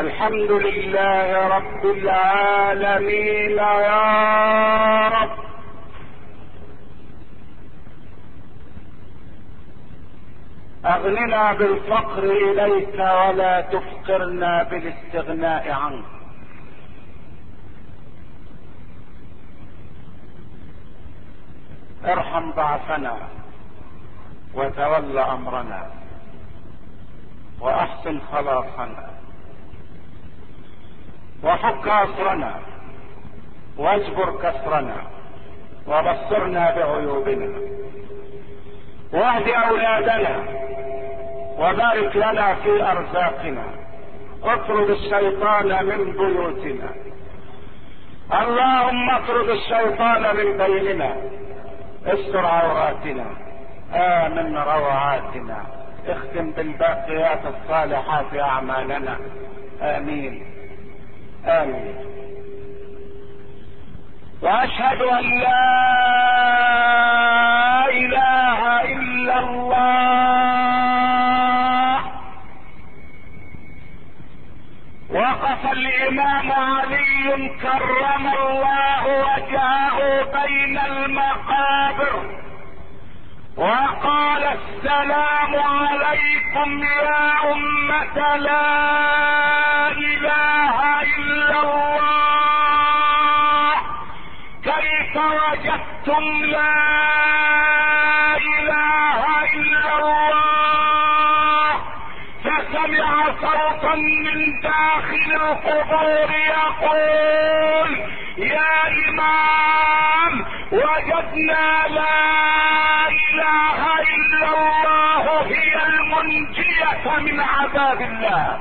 الحمد لله رب العالمين يا رب. أغننا بالفقر إليك ولا تفقرنا بالاستغناء عنك. ارحم ضعفنا وتول أمرنا وأحسن خلاصنا. وفك اسرنا واجبر كسرنا. وبصرنا بعيوبنا. واهد أولادنا. وبارك لنا في أرزاقنا. اطرد الشيطان من بيوتنا. اللهم اطرد الشيطان من بيننا. استر عوراتنا. آمن روعاتنا. اختم بالباقيات الصالحات أعمالنا. آمين. آمين. وأشهد أن لا إله إلا الله. وقف الإمام علي كرم الله وجهه بين المقابر. وقال السلام عليكم يا أمة لا إله إلا الله. كيف وجدتم لا إله إلا الله؟ فسمع صوتا من داخل القبور يقول يا إمام وجدنا لا إله إلا الله هي المنجية من عذاب الله.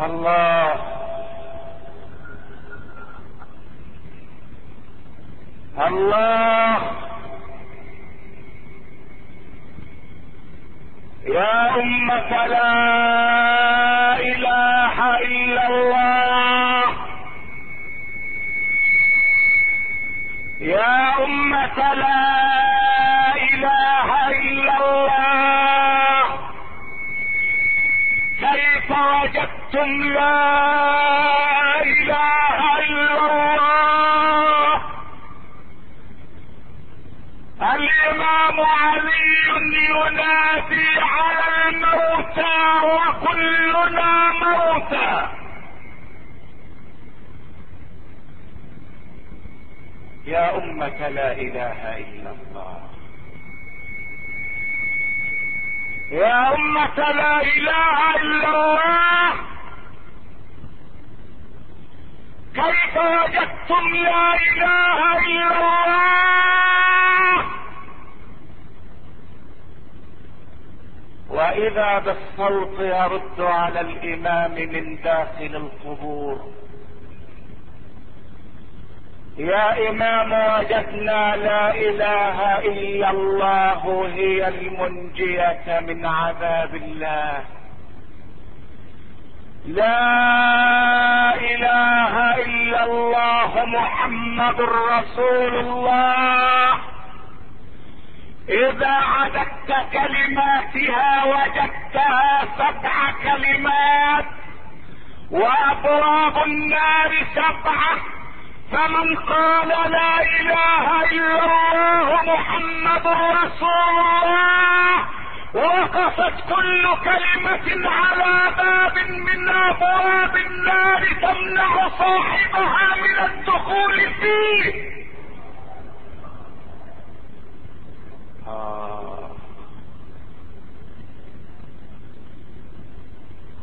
الله. الله. يا أمة لا إله إلا الله. يا أمة لا إله إلا الله. كيف وجدتم لا إله إلا الله؟ الإمام علي ينادي على الموتى وكلنا موتى. يا أمة لا إله إلا الله. يا أمة لا إله إلا الله. كيف وجدتم لا إله إلا الله؟ وإذا بالصوت يرد على الإمام من داخل القبور. يا إمام وجدنا لا إله إلا الله هي المنجية من عذاب الله. لا إله إلا الله محمد رسول الله. إذا عددت كلماتها وجدتها سبع كلمات وأبواب النار سبعة فمن قال لا إله إلا الله محمد رسول الله وقفت كل كلمة على باب من أبواب النار تمنع صاحبها من الدخول فيه. آه.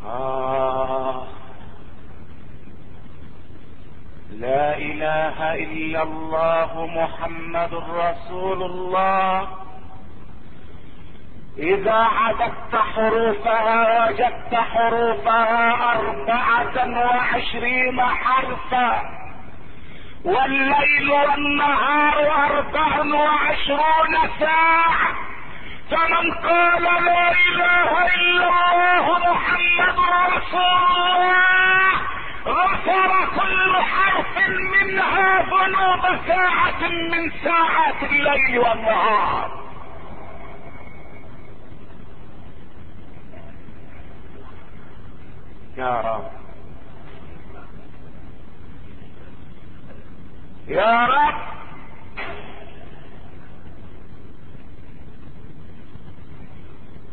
آه. لا إله إلا الله محمد رسول الله إذا عددت حروفها وجدت حروفها أربعة وعشرين حرفا والليل والنهار أربع وعشرون ساعة. فمن قال لا إله إلا الله محمد رسول الله غفر كل حرف منها ذنوب ساعة من ساعات الليل والنهار. يا رب. يا رب.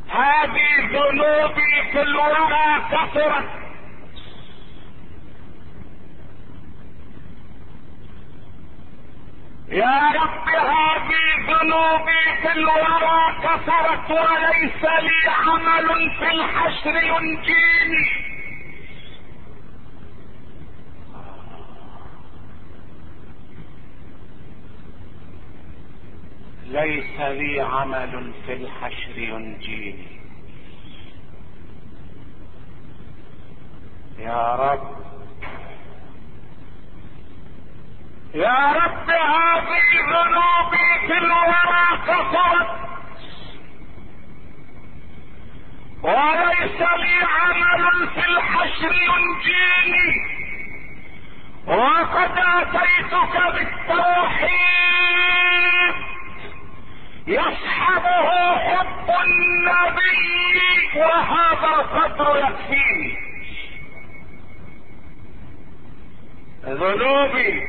هذه ذنوبي الورى كثرت. يا رب هذه ذنوبي في الورى كثرت وليس لي عمل في الحشر ينجيني. ليس لي عمل في الحشر ينجيني. يا رب. يا رب هذه ذنوبي في الورى كثرت وليس لي عمل في الحشر ينجيني. وقد آتيتك بالتوحيد. يصحبه حب النبي وهذا القدر يكفيني ذنوبي.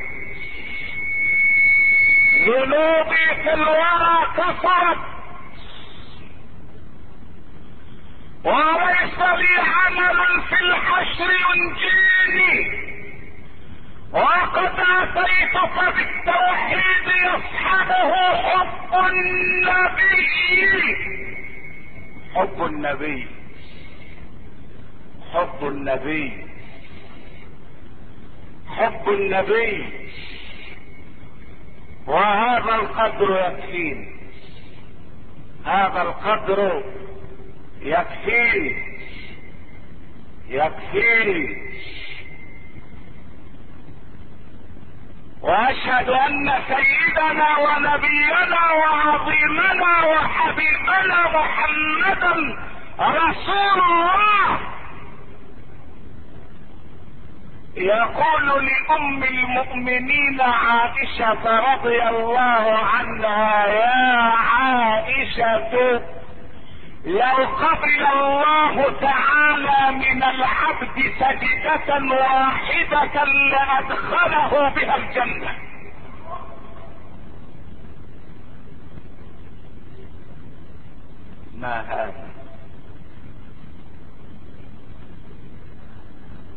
ذنوبي في الورى كثرت وليس لي عمل في الحشر ينجيني. وقد اتيتك بالتوحيد يصحبه حب النبي حب النبي. حب النبي. حب النبي. وهذا القدر يكفيني. هذا القدر يكفيني. يكفيني. وأشهد أن سيدنا ونبينا وعظيمنا وحبيبنا محمدا رسول الله. يقول لأم المؤمنين عائشة رضي الله عنها يا عائشة لو قبل الله تعالى من العبد سجدة واحدة لأدخله بها الجنة. ما هذا؟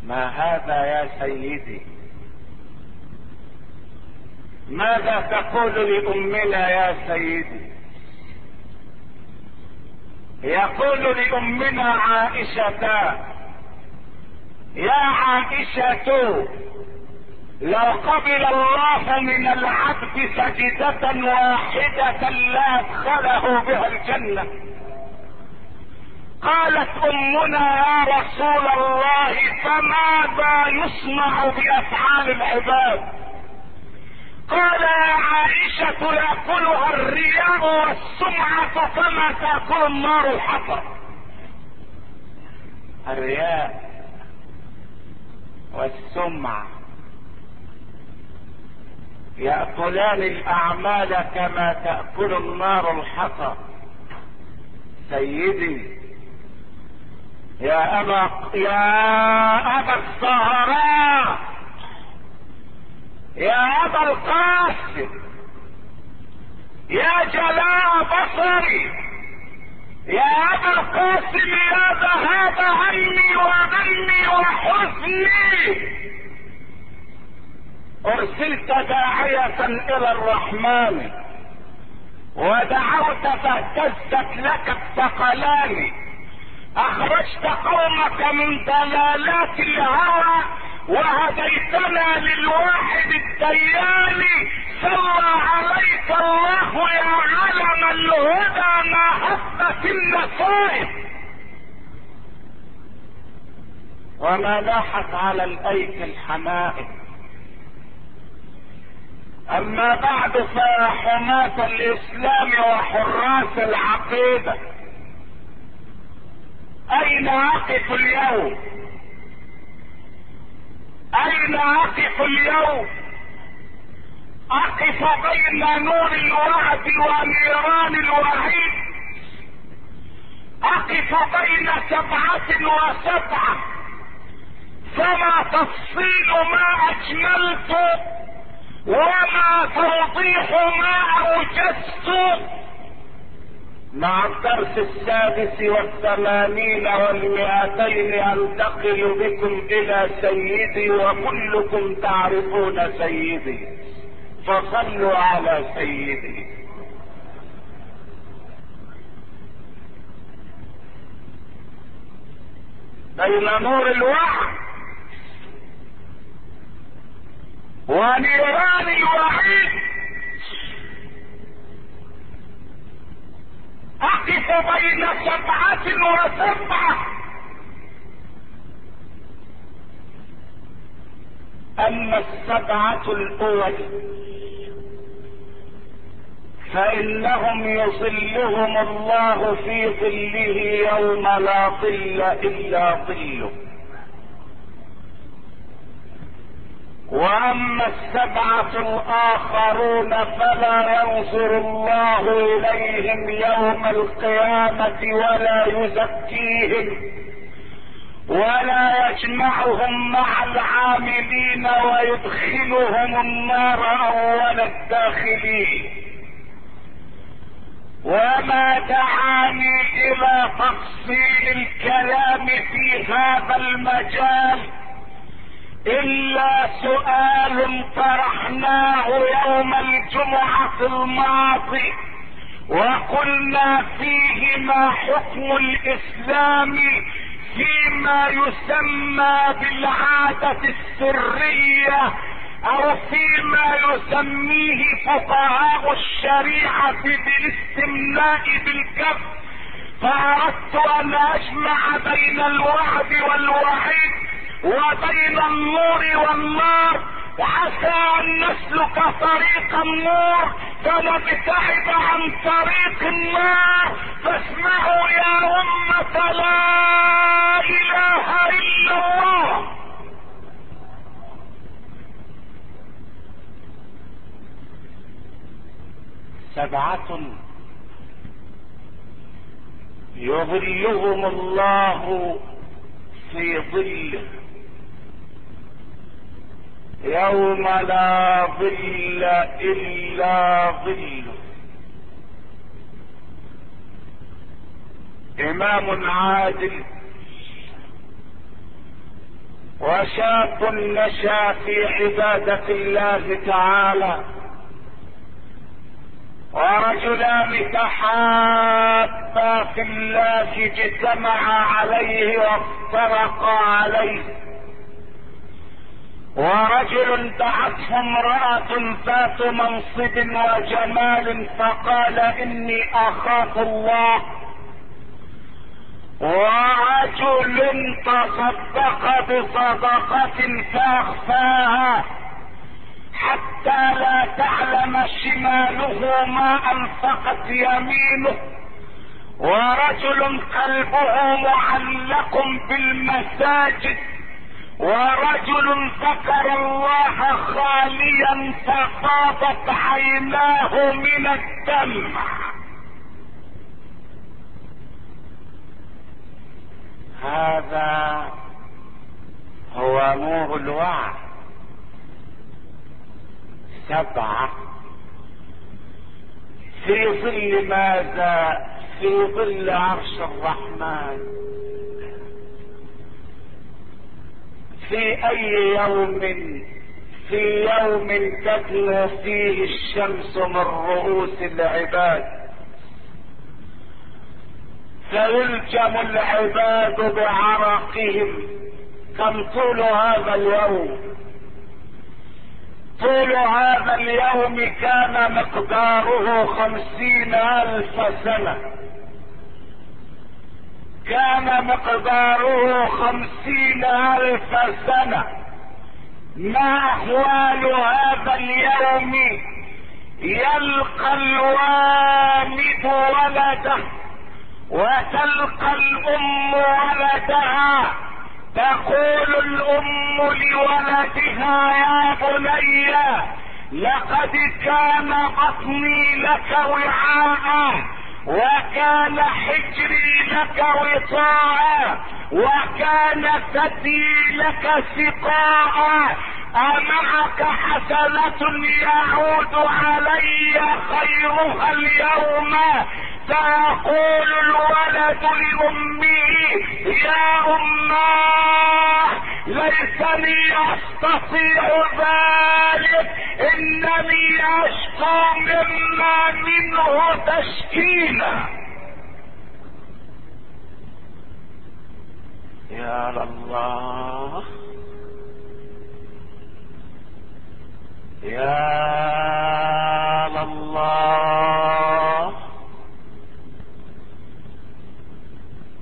ما هذا يا سيدي؟ ماذا تقول لأمنا يا سيدي؟ يقول لأمنا عائشة يا عائشة لو قبل الله من العبد سجدة واحدة لأدخله بها الجنة. قالت أمنا يا رسول الله فماذا يصنع بأفعال العباد؟ قال عائشة يأكلها الرياء والسمعة كما تأكل النار الحطب. الرياء والسمعة يأكلان الأعمال كما تأكل النار الحطب. سيدي يا أبا يا أبا الزهراء يا أبا القاسم يا جلاء بصري يا أبا القاسم يا ذهاب همي وغمي وحزني. أرسلت داعية إلى الرحمن ودعوت فاهتزت لك الثقلان. أخرجت قومك من ضلالات الهوى وهديتنا للواحد الديان. صلى عليك الله يا علم الهدى ما هبت النصائب وما لاحت على الايك الحمائم. أما بعد فيا حماة الإسلام وحراس العقيدة. أين اقف اليوم؟ أين أقف اليوم؟ أقف بين نور الوعد ونيران الوعيد أقف بين سبعة وسبعة. فما تفصيل ما أجملت وما توضيح ما أوجزت؟ مع الدرس السادس والثمانين والمئتين أنتقل بكم إلى سيدي وكلكم تعرفون سيدي. فصلوا على سيدي. بين نور الوحي ونيران الوحيد أقف بين سبعة وسبعة. أما السبعة الأول فإنهم يظلهم الله في ظله يوم لا ظل إلا ظله. وأما السبعة الاخرون فلا ينظر الله إليهم يوم القيامة ولا يزكيهم ولا يجمعهم مع العاملين ويدخلهم النار أول الداخلين. وما دعاني إلى تفصيل الكلام في هذا المجال إلا سؤال طرحناه يوم الجمعة الماضي وقلنا فيه ما حكم الإسلام فيما يسمى بالعادة السرية أو فيما يسميه فقهاء الشريعة بالاستمناء بالكف. فأردت أن أجمع بين الوعد والوعيد وبين النور والنار عسى أن نسلك طريق النور فنبتعد عن طريق النار. فاسمعوا يا أمة لا إله إلا الله. سبعة يظلهم الله في ظله يوم لا ظل إلا ظله إمام عادل وشاب نشأ في عبادة الله تعالى ورجلان تحابا في الله اجتمعا عليه وافترقا عليه. ورجل دعته امرأة ذات منصب وجمال فقال إني أخاف الله. ورجل تصدق بصدقة فأخفاها حتى لا تعلم شماله ما أنفقت يمينه. ورجل قلبه معلق بالمساجد ورجل ذكر الله خاليا ففاضت عيناه من الدمع هذا هو نور الوعي سبعة. في ظل ماذا؟ في ظل عرش الرحمن. في أي يوم في يوم تدنو فيه الشمس من رؤوس العباد. فيلجم العباد بعرقهم. كم طول هذا اليوم؟ طول هذا اليوم كان مقداره خمسين ألف سنة. كان مقداره خمسين ألف سنة. ما أحوال هذا اليوم؟ يلقى الوالد ولده وتلقى الأم ولدها. تقول الأم لولدها يا بني لقد كان بطني لك وعاء. وكان حجري لك وطاعا وكان ثدي لك سقاء أمعك حسنة يعود علي خيرها اليوم؟ فيقول الولد لأمه يا أماه ليسني أستطيع ذلك إنني أشكو مما منه تشكينا يا الله. يا الله.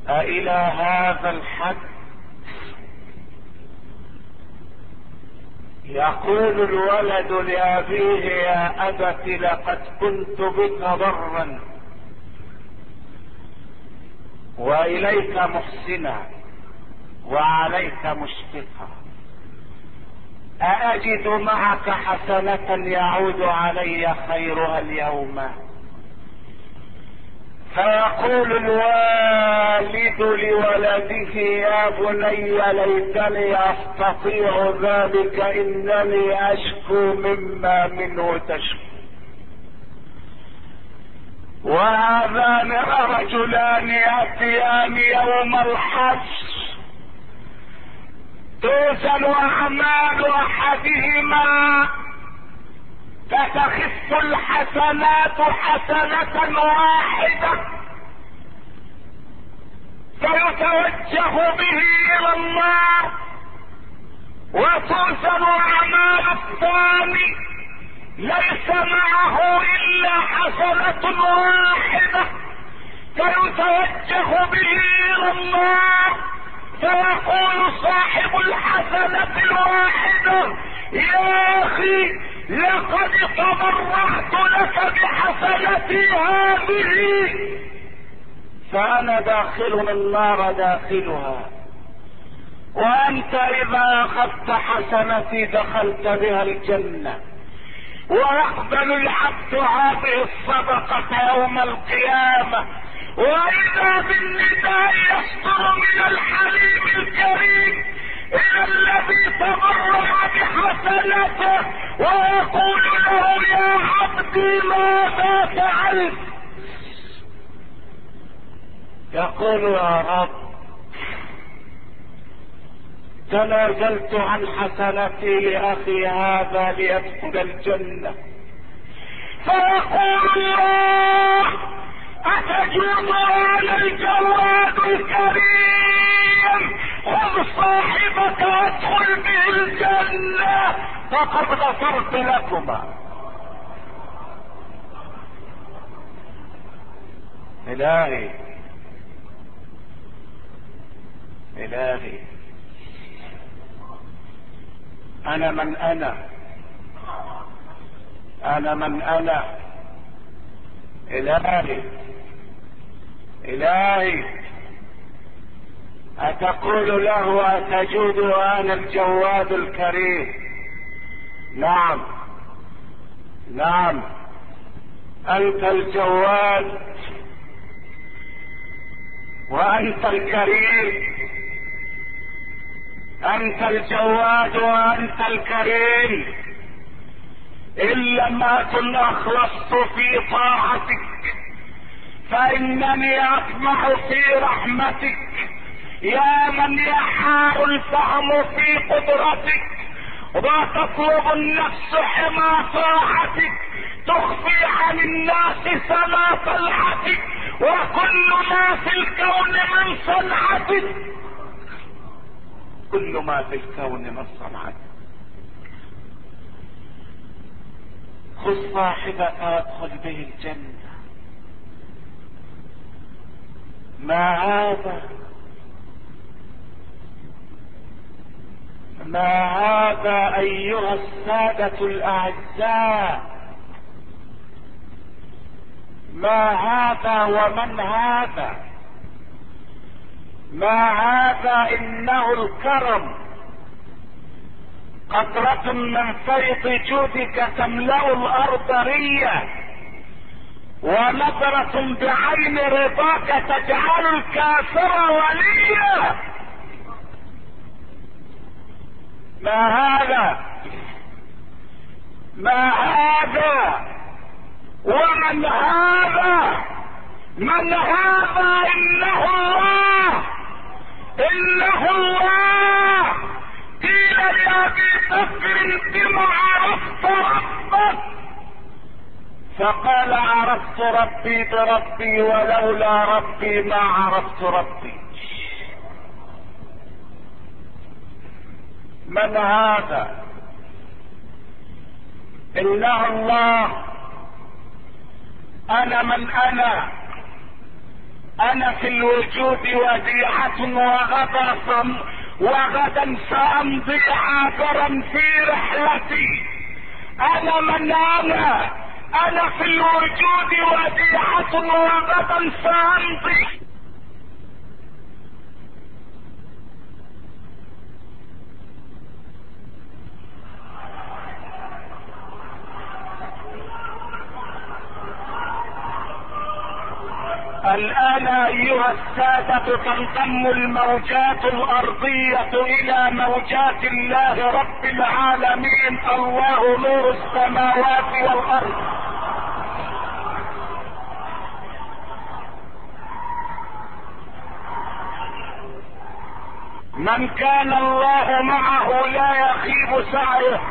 أإلى هذا الحد؟ يقول الولد لأبيه يا أبت لقد كنت بك ضرا. وإليك محسنا وعليك مشفقا. أأجد معك حسنة يعود علي خيرها اليوم. فيقول الوالد لولده يا بني ليتني أستطيع ذلك إنني أشكو مما منه تشكو. وهذان رجلان يأتيان يوم الحشر. توزن أعمال احدهما فتخف الحسنات حسنة واحدة. فيتوجه به إلى النار وتوزن أعمال الثاني ليس معه إلا حسنة واحدة. فيتوجه به إلى النار فيقول صاحب الحسنة الواحدة يا أخي لقد تبرعت لك بحسنتي هذه. فأنا داخل النار داخلها. وأنت إذا أخذت حسنتي دخلت بها الجنة. ويقبل العبد هذه الصدقة يوم القيامة. وإذا بالنداء يصدر من الحليم الكريم إلى الذي تبرع بحسنته ويقول له يا عبدي ماذا فعلت؟ يقول يا رب تنازلت عن حسنتي لأخي هذا ليدخل الجنة. فيقول الله اتجوز على الجواد الكريم. خذ صاحبك وادخل به الجنة. فقد غفرت لكما. إلهي. إلهي. أنا من أنا. أنا من أنا. إلهي. إلهي. أتقول له أتجود وأنا الجواد الكريم. نعم. نعم. أنت الجواد. وأنت الكريم. أنت الجواد وأنت الكريم. ان لم اكن أخلصت في طاعتك فإنني اطمع في رحمتك. يا من يحار الفهم في قدرتك وتطلب النفس حمى طاعتك. تخفي عن الناس سما طلعتك وكل ما في الكون من صنعتك. كل ما في الكون من صنعتك. خذ صاحبك وادخل به الجنة. ما هذا؟ ما هذا أيها السادة الأعزاء؟ ما هذا ومن هذا؟ ما هذا إنه الكرم؟ قطرة من فيض جودك تملأ الأرض ريا ونظرة بعين رضاك تجعل الكافر وليا. ما هذا؟ ما هذا؟ ومن هذا؟ من هذا إنه الله إنه الله لابي بكر بما عرفت ربك فقال عرفت ربي بربي ولولا ربي ما عرفت ربي. من هذا؟ إنه الله. أنا من أنا. أنا في الوجود وديعة وغدا صم وغدا سأمضي عابرا في رحلتي. أنا من أنا؟ أنا في الوجود وديعة وغدا سأمضي. الآن أيها السادة تنضم الموجات الأرضية إلى موجات الله رب العالمين؟ الله نور السماوات والأرض. من كان الله معه لا يخيب سعيه.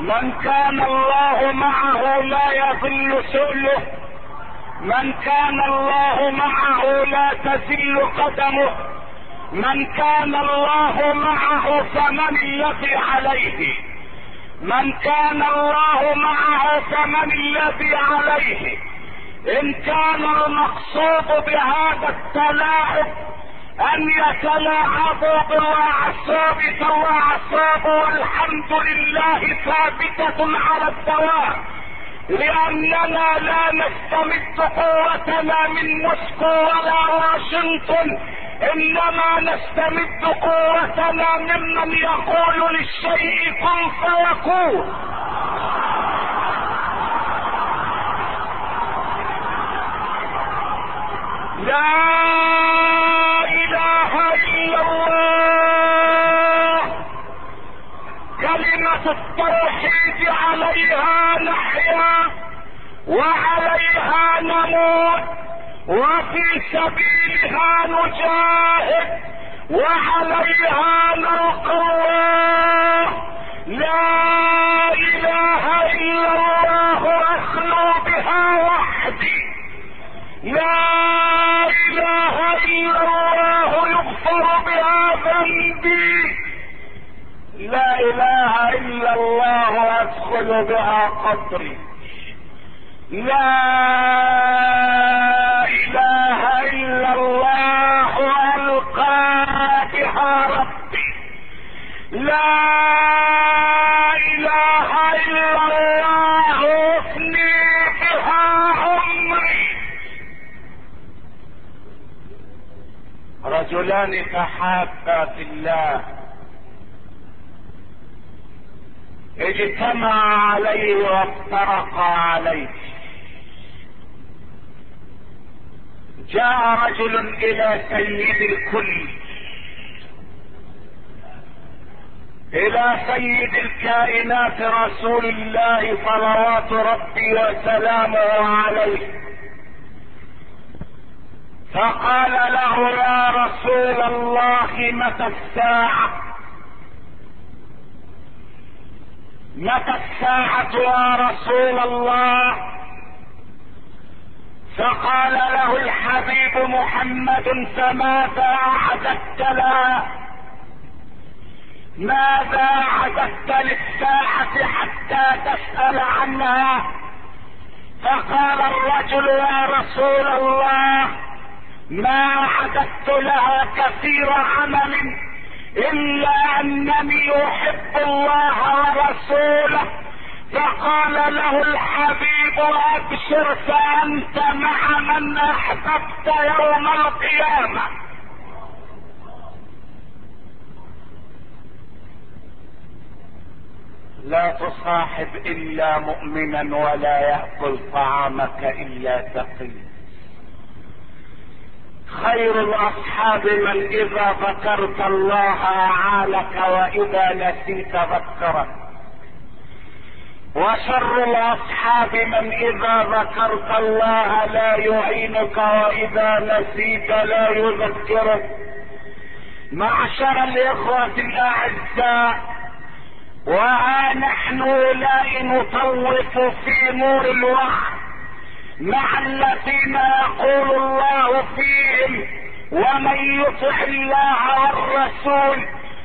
من كان الله معه لا يضل سؤله. من كان الله معه لا تزل قدمه. من كان الله معه فمن الذي عليه. من كان الله معه فمن الذي عليه. إن كان المقصود بهذا التلاعب أن يتلاعبوا بالاعصاب فالاعصاب والحمد لله ثابتة على الدوام. لأننا لا نستمد قوتنا من موسكو ولا واشنطن. إنما نستمد قوتنا ممن يقول للشيء كن فيكون. لا إله إلا الله. كلمة التوحيد عليها وعليها نموت وفي سبيلها نجاهد وعليها الله لا إله إلا الله اخلو بها وحدي. لا إله إلا الله يغفر بها ذنبي. لا إله إلا الله ادخل بها قبري رجلان تحابا في الله. اجتمع عليه وافترق عليه. جاء رجل إلى سيد الكل. إلى سيد الكائنات رسول الله صلوات ربي وسلامه عليه. فقال له يا رسول الله متى الساعة؟ متى الساعة يا رسول الله؟ فقال له الحبيب محمد فماذا أعددت لها ماذا أعددت للساعة حتى تسأل عنها؟ فقال الرجل يا رسول الله ما أعددت لها كثير عمل إلا أنني أحب الله ورسوله فقال له الحبيب ابشر فانت مع من أحببت يوم القيامة. لا تصاحب إلا مؤمنا ولا يأكل طعامك إلا تقي خير الأصحاب من إذا ذكرت الله اعانك وإذا نسيت ذكرك. وشر الأصحاب من إذا ذكرت الله لا يعينك وإذا نسيت لا يذكرك. معشر الإخوة الأعزاء وها نحن لا نطوف في نور الوحي مع الذين يقول الله فيهم ومن يطع الله والرسول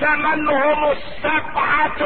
فمن هم السبعة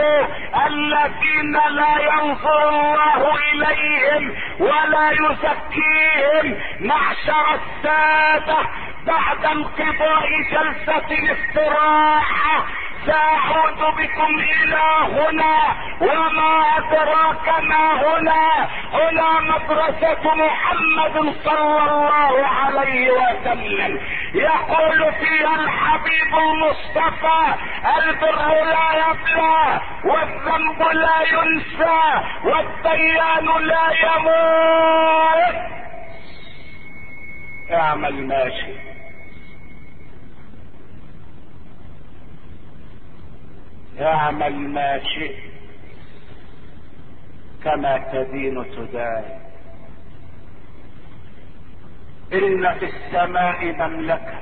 الذين لا ينظر الله إليهم ولا يزكيهم. معشر السادة بعد انقضاء جلسة الاستراحة. سأعود بكم إلى هنا وما أدراك ما هنا. هنا مدرسة محمد صلى الله عليه وسلم. يقول فيها الحبيب المصطفى البر لا يبلى والذنب لا ينسى والديان لا يموت. اعمل ما شئت اعمل ما شئت كما تدين تدان إن في السماء مملكة.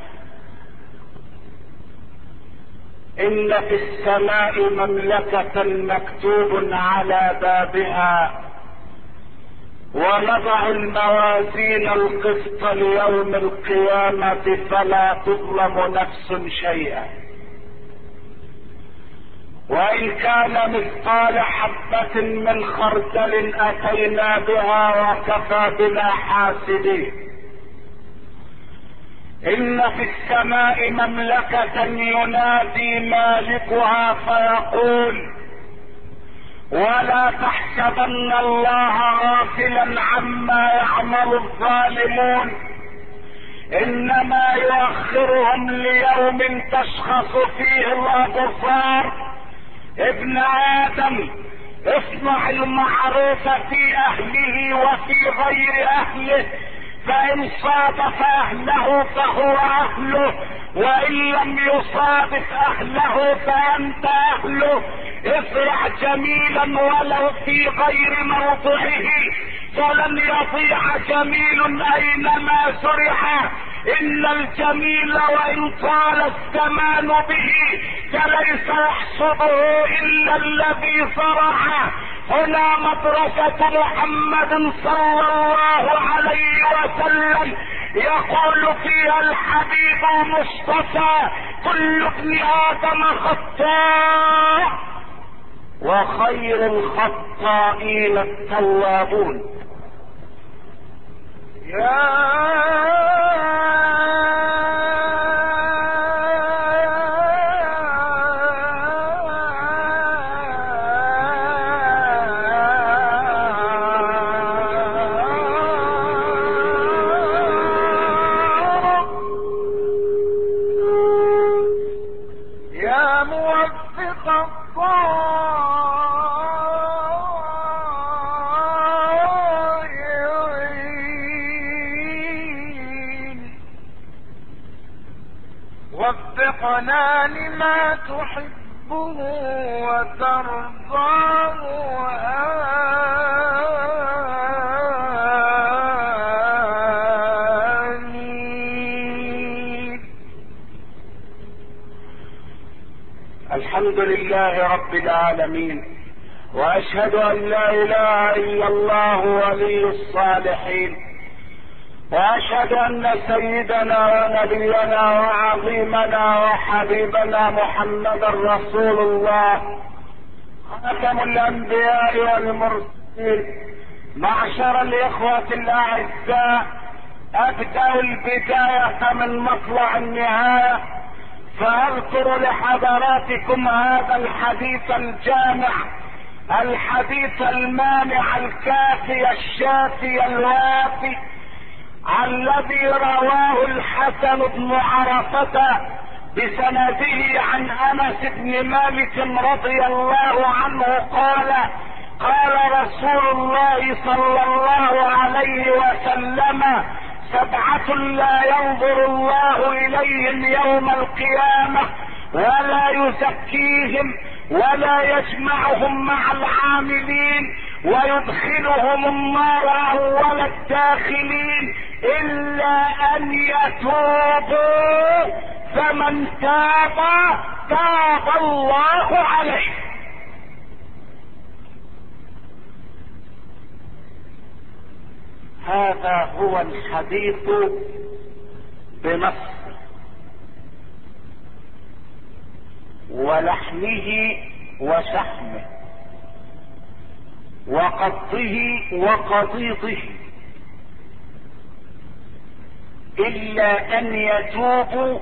إن في السماء مملكة مكتوب على بابها. ونضع الموازين القسط ليوم القيامة فلا تظلم نفس شيئا. وإن كان مثقال حبة من خردل أتينا بها وكفى بنا حاسبين إن في السماء مملكة ينادي مالكها فيقول ولا تحسبن الله غافلا عما يعمل الظالمون. إنما يؤخرهم ليوم تشخص فيه الأبصار ابن آدم اصنع المعروف في أهله وفي غير أهله. فإن صادف أهله فهو أهله وإن لم يصادف أهله فأنت أهله. ازرع جميلا ولو في غير موضعه. فلن يضيع جميل أينما زرع إن الجميل وإن طال الزمان به فليس يحصده إلا الذي زرع هنا مدرسة محمد صلى الله وسلم يقول فيها الحبيب المصطفى كل ابن آدم خطاء وخير الخطائين التوابون. يا العالمين وأشهد أن لا إله إلا الله ولي الصالحين. وأشهد أن سيدنا ونبينا وعظيمنا وحبيبنا محمدا رسول الله. خاتم الأنبياء والمرسلين. معشر الإخوة الأعزاء. أبدأ البداية من مطلع النهاية. فأذكر لحضراتكم هذا الحديث الجامع الحديث المانع الكافي الشافي الوافي الذي رواه الحسن بن عرفة بسنده عن أنس بن مالك رضي الله عنه قال قال رسول الله صلى الله عليه وسلم سبعة لا ينظر الله إليهم يوم القيامة ولا يزكيهم ولا يجمعهم مع العاملين ويدخلهم النار أول الداخلين إلا أن يتوبوا. فمن تاب تاب الله عليه هذا الحديث بنص ولحمه وشحمه وقضه وقضيضه إلا أن يتوبوا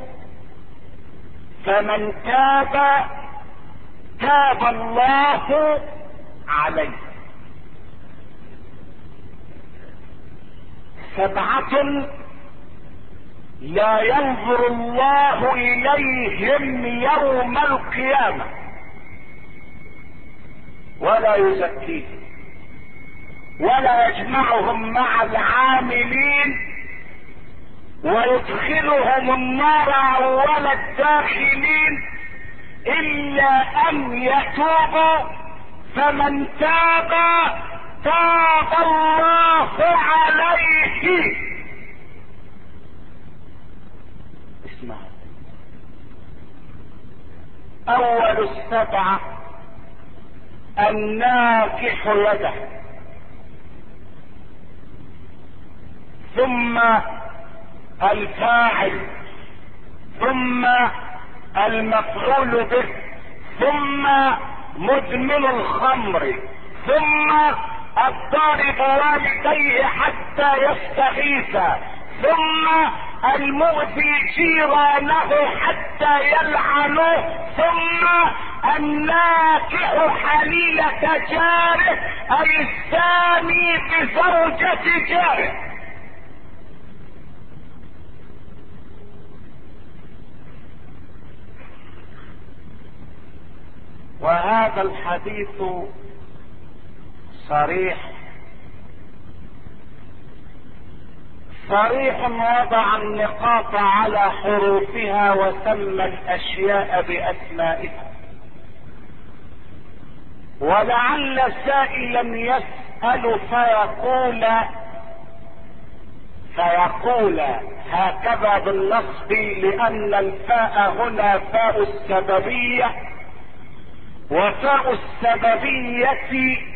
فمن تاب تاب الله عليه. سبعة لا ينظر الله إليهم يوم القيامة ولا يزكيهم ولا يجمعهم مع العاملين ويدخلهم النار اول الداخلين إلا أن يتوبوا فمن تاب تاب الله عليه. اسمع. أول السبعه الناكح يده. ثم الفاعل. ثم المفعول به. ثم مدمن الخمر. ثم الضارب والديه حتى يستغيث. ثم المؤذي جيرانه حتى يلعنه. ثم الناكح حليلة جاره اي الثاني بزوجة جاره. وهذا الحديث صريح. صريح وضع النقاط على حروفها وسمى الاشياء بأسمائها. ولعل سائلا يسأل فيقول فيقول هكذا بالنصب لأن الفاء هنا فاء السببية وفاء السببية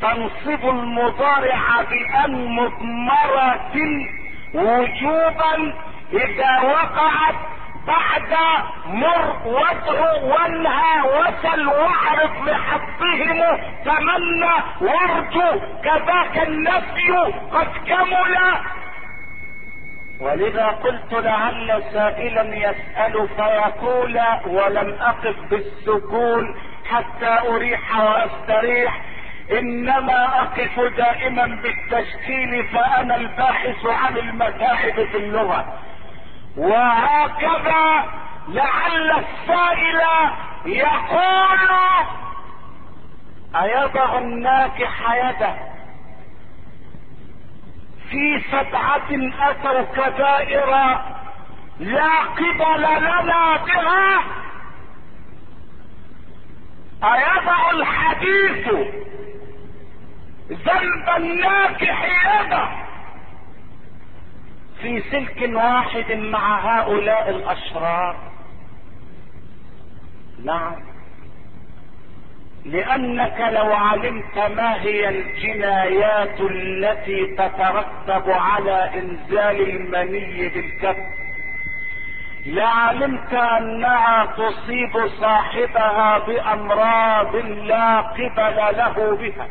تنصب المضارع بأن مضمرة وجوبا إذا وقعت بعد مر وادع وانهى وسل واعرف لحظهم تمنى وارجو كذاك النفي قد كمل. ولذا قلت لعل سائلا يسأل فيقول ولم أقف بالسكون حتى أريح وأستريح. إنما أقف دائما بالتشكيل فأنا الباحث عن المتاعب في اللغة. وهكذا لعل السائل يقول ايضع الناكح يده في سبعة أتوا كبائر لا قبل لنا بها. ايضع الحديث ذنب الناكح يده في سلك واحد مع هؤلاء الأشرار. نعم. لأنك لو علمت ما هي الجنايات التي تترتب على إنزال المني بالكف لعلمت أنها تصيب صاحبها بأمراض لا قبل له بها.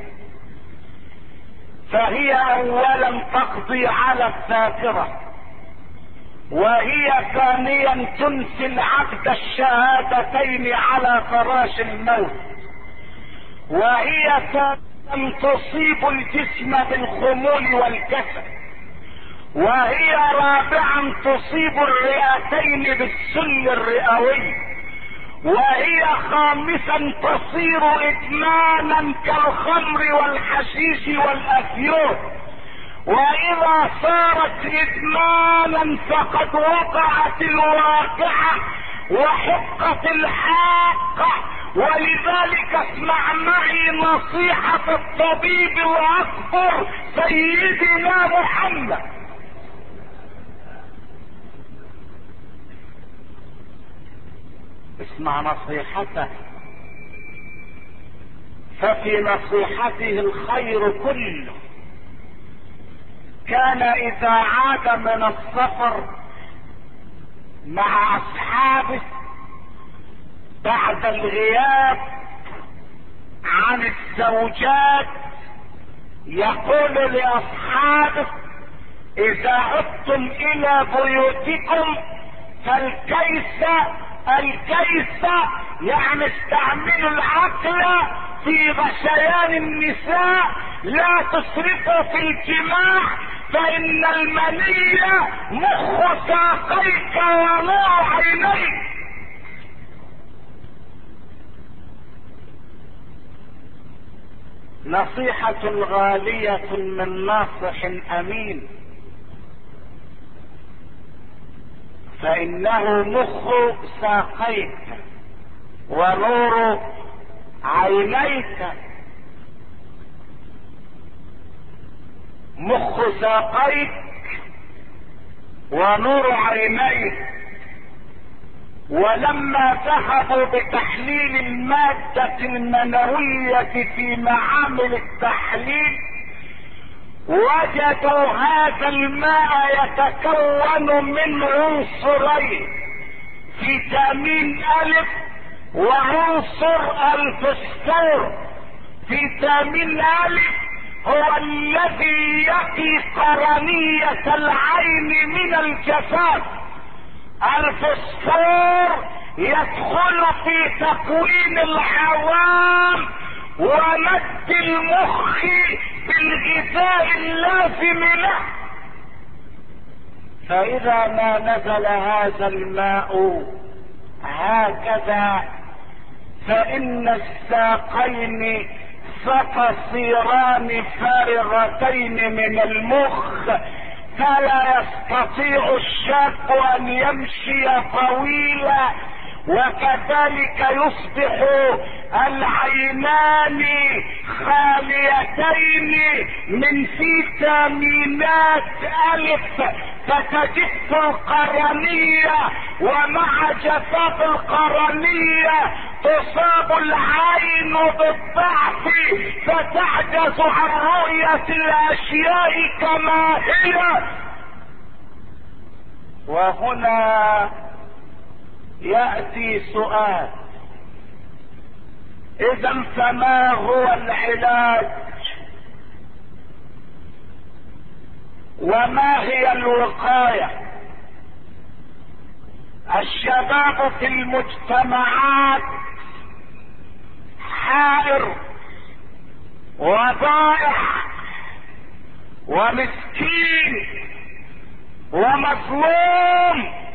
فهي اولا تقضي على الذاكرة وهي ثانيا تنسي العبد الشهادتين على فراش الموت. وهي ثالثا تصيب الجسم بالخمول والكسل. وهي رابعا تصيب الرئتين بالسل الرئوي. وهي خامسا تصير ادمانا كالخمر والحشيش والافيون وإذا صارت ادمانا فقد وقعت الواقعة وحقت الحاقة. ولذلك اسمع معي نصيحة الطبيب الأكبر سيدنا محمد. اسمع نصيحته. ففي نصيحته الخير كله. كان إذا عاد من السفر مع أصحابه بعد الغياب عن الزوجات يقول لأصحابه إذا عدتم إلى بيوتكم فالكيس الكيس يعني استعملوا العقل في غشيان النساء لا تسرفوا في الجماع فإن المني مخ ساقيك ونور عينيك. نصيحة غالية من ناصح أمين. فإنه مخ ساقيك ونور عينيك. مخ ساقيك ونور عينيك. ولما ذهبوا بتحليل المادة المنوية في معامل التحليل وجدوا هذا الماء يتكون من عنصرين فيتامين ألف وعنصر الفسفور. فيتامين ألف هو الذي يقي قرنية العين من الجفاف الفسفور يدخل في تكوين العوام ومد المخ بالغذاء اللازم له. فإذا ما نزل هذا الماء هكذا فإن الساقين ستصيران فارغتين من المخ فلا يستطيع الشاب أن يمشي طويلا. وكذلك يصبح العينان خاليتين من فيتامينات ألف فتجف القرنية ومع جفاف القرنية تصاب العين بالضعف فتعجز عن رؤية الأشياء كما هي. وهنا يأتي سؤال. إذا فما هو العلاج؟ وما هي الوقاية؟ الشباب في المجتمعات حائر وضائع ومسكين ومظلوم.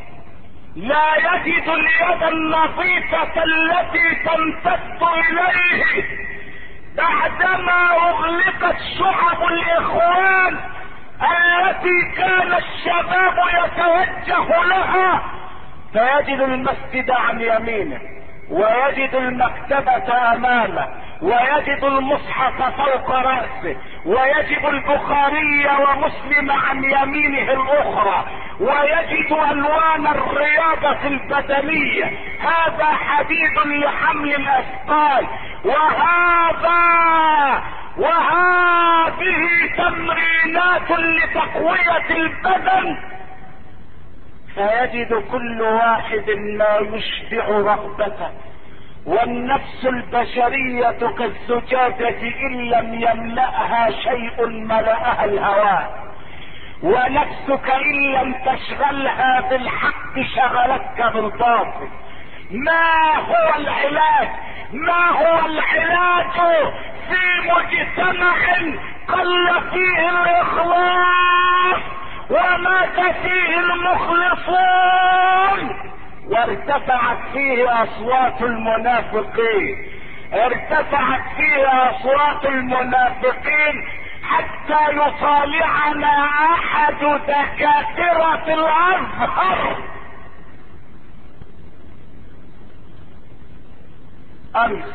لا يجد اليد النظيفة التي تمتد إليه بعدما أغلقت شعب الإخوان التي كان الشباب يتوجه لها. فيجد المسجد عن يمينه ويجد المكتبة أمامه. ويجد المصحف فوق رأسه ويجد البخاري ومسلم عن يمينه الأخرى ويجد ألوان الرياضة البدنية. هذا حديد لحمل الأثقال. وهذا وهذه تمرينات لتقوية البدن. فيجد كل واحد ما يشبع رغبته. والنفس البشرية كالزجاجة إن لم يملأها شيء ملأها الهواء ونفسك إن لم تشغلها بالحق شغلتك بالباطل. ما هو العلاج؟ ما هو العلاج في مجتمع قل فيه الإخلاص ومات فيه المخلصون؟ وارتفعت فيه أصوات المنافقين. ارتفعت فيه أصوات المنافقين حتى يطالعنا أحد دكاترة الأزهر. أمس.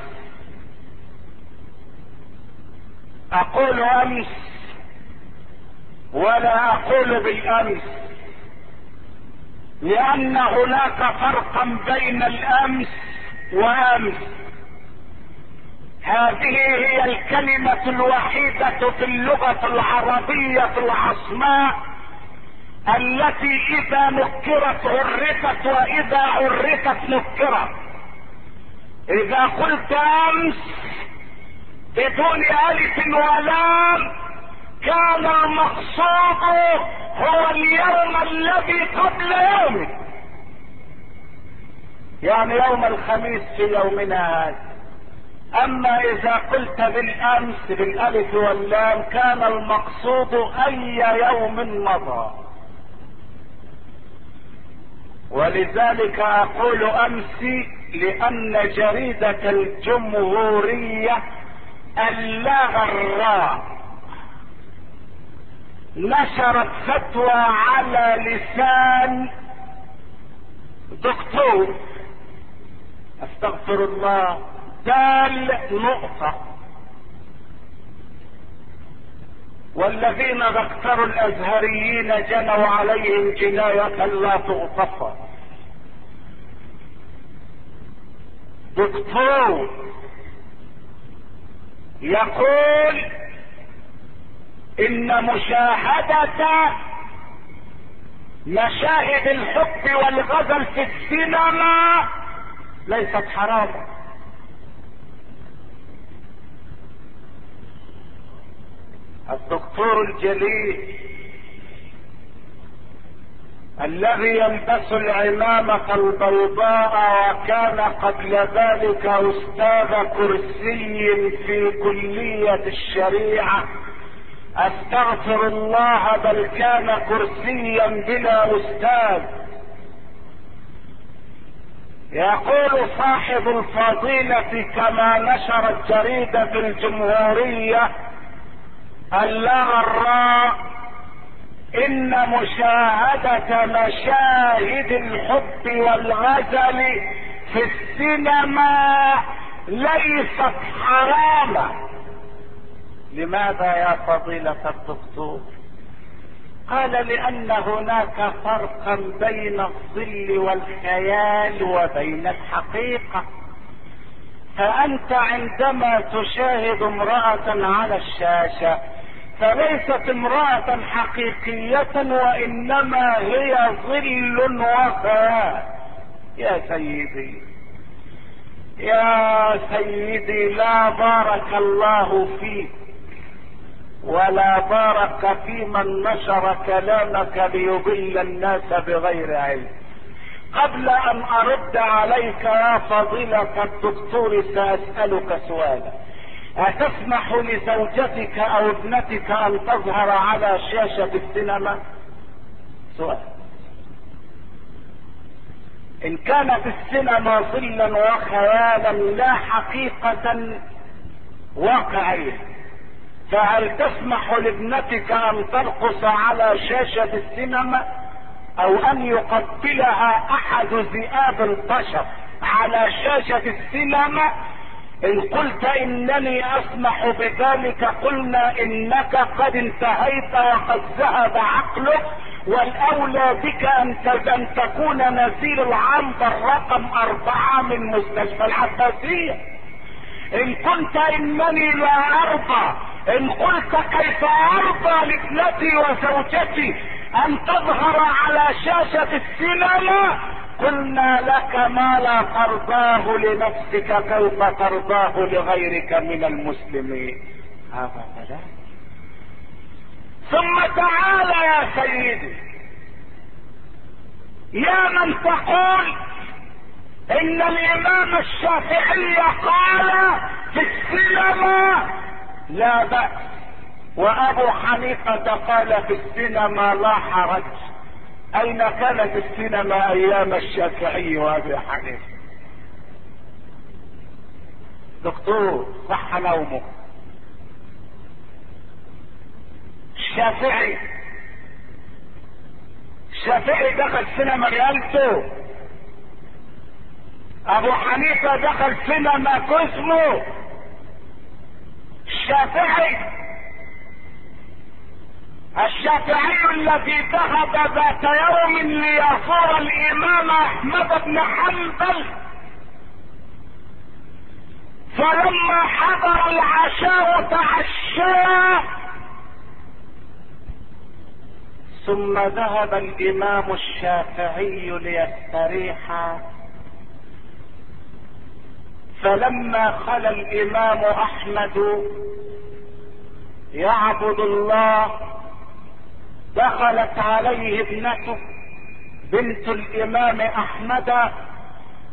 أقول أمس ولا أقول بالأمس. لأن هناك فرقا بين الأمس وأمس. هذه هي الكلمة الوحيدة في اللغة العربية العصماء التي إذا نكرت عرفت وإذا عرفت نكرت. إذا قلت أمس بدون ألف ولام كان المقصود هو اليوم الذي قبل يومك يعني يوم الخميس في يومنا هذا. أما إذا قلت بالأمس بالألف واللام كان المقصود أي يوم مضى. ولذلك أقول امس لأن جريدة الجمهورية اللغراء نشرت فتوى على لسان دكتور أستغفر الله دال نقطة. والذين ذكروا الأزهريين جنوا عليهم جناية لا تغتفر دكتور يقول إن مشاهدة مشاهد الحب والغزل في السينما ليست حراما. الدكتور الجليل الذي يلبس العمامة البيضاء وكان قبل ذلك أستاذ كرسي في كلية الشريعة. أستغفر الله بل كان كرسيا بلا أستاذ. يقول صاحب الفضيلة كما نشرت جريدة الجمهورية اللغراء إن مشاهدة مشاهد الحب والغزل في السينما ليست حراما لماذا يا فضيلة الدكتور؟ قال لأن هناك فرقا بين الظل والخيال وبين الحقيقة. فأنت عندما تشاهد امرأة على الشاشة فليست امرأة حقيقية وإنما هي ظل وخيال يا سيدي يا سيدي لا بارك الله فيك. ولا بارك في من نشر كلامك ليضل الناس بغير علم. قبل أن أرد عليك يا فضيلة الدكتور سأسألك سؤالا. أتسمح لزوجتك أو ابنتك أن تظهر على شاشة السينما؟ سؤال. إن كانت السينما ظلا وخيالا لا حقيقة واقعية. فهل تسمح لابنتك أن ترقص على شاشة السينما؟ أو أن يقبلها أحد ذئاب البشر على شاشة السينما؟ إن قلت إنني أسمح بذلك قلنا إنك قد انتهيت وقد ذهب عقلك والأولى بك أن تكون نزيل العنبر رقم أربعة من مستشفى العباسية. إن كنت إنني لا أرضى إن قلت كيف أرضى لابنتي وزوجتي أن تظهر على شاشة السينما قلنا لك ما لا ترضاه لنفسك كيف ترضاه لغيرك من المسلمين. هذا كذلك ثم تعال يا سيدي يا من تقول إن الإمام الشافعي قال في السينما لا بأس. وأبو حنيفة قال في السينما لا حرج. أين كانت السينما أيام الشافعي وأبي حنيفة؟ دكتور صح نومه. الشافعي الشافعي دخل سينما ريالته ابو حنيفة دخل سينما كوزمو الشافعي الشافعي الذي ذهب ذات يوم ليزور الامام احمد بن حنبل. فلما حضر العشاء تعشى. ثم ذهب الامام الشافعي ليستريح. فلما خلى الإمام أحمد يعبد الله دخلت عليه ابنته بنت الإمام أحمد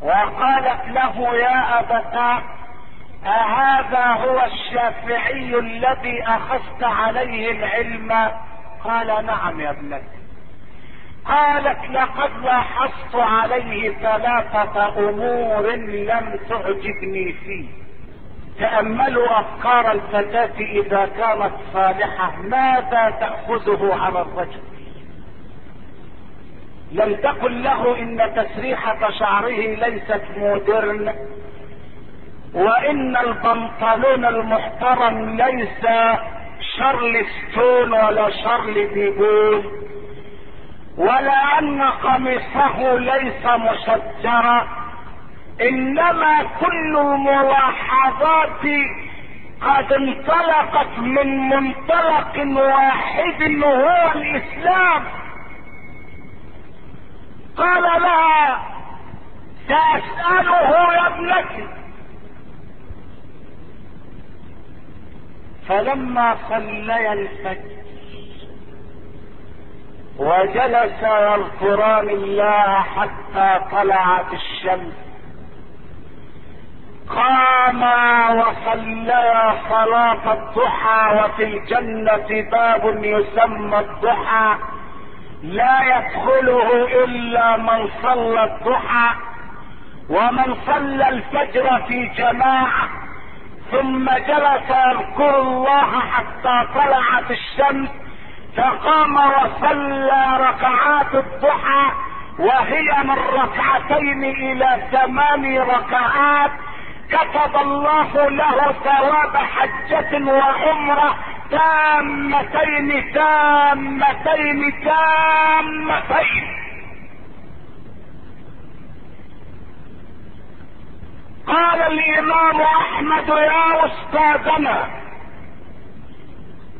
وقالت له يا ابتاه أهذا هو الشافعي الذي أخذت عليه العلم؟ قال نعم يا ابنتي. قالت لقد لاحظت عليه ثلاثة أمور لم تعجبني فيه. تأملوا أفكار الفتاة إذا كانت صالحة ماذا تأخذه على الرجل؟ لم تقل له إن تسريحة شعره ليست مودرن وإن البنطلون المحترم ليس شارل ستون ولا شارل ديبول ولا أن قميصه ليس مشجرا. إنما كل الملاحظات قد انطلقت من منطلق واحد هو الإسلام. قال لها سأسأله يا ابنتي. فلما صليا الفجر وجلس يذكران الله حتى طلعت الشمس. قاما وصليا صلاة الضحى وفي الجنة باب يسمى الضحى. لا يدخله إلا من صلى الضحى ومن صلى الفجر في جماعة. ثم جلس يذكر الله حتى طلعت الشمس. فقام وصلى ركعات الضحى وهي من ركعتين إلى ثمان ركعات. كتب الله له ثواب حجة وعمرة تامتين تامتين تامتين. قال الإمام أحمد يا أستاذنا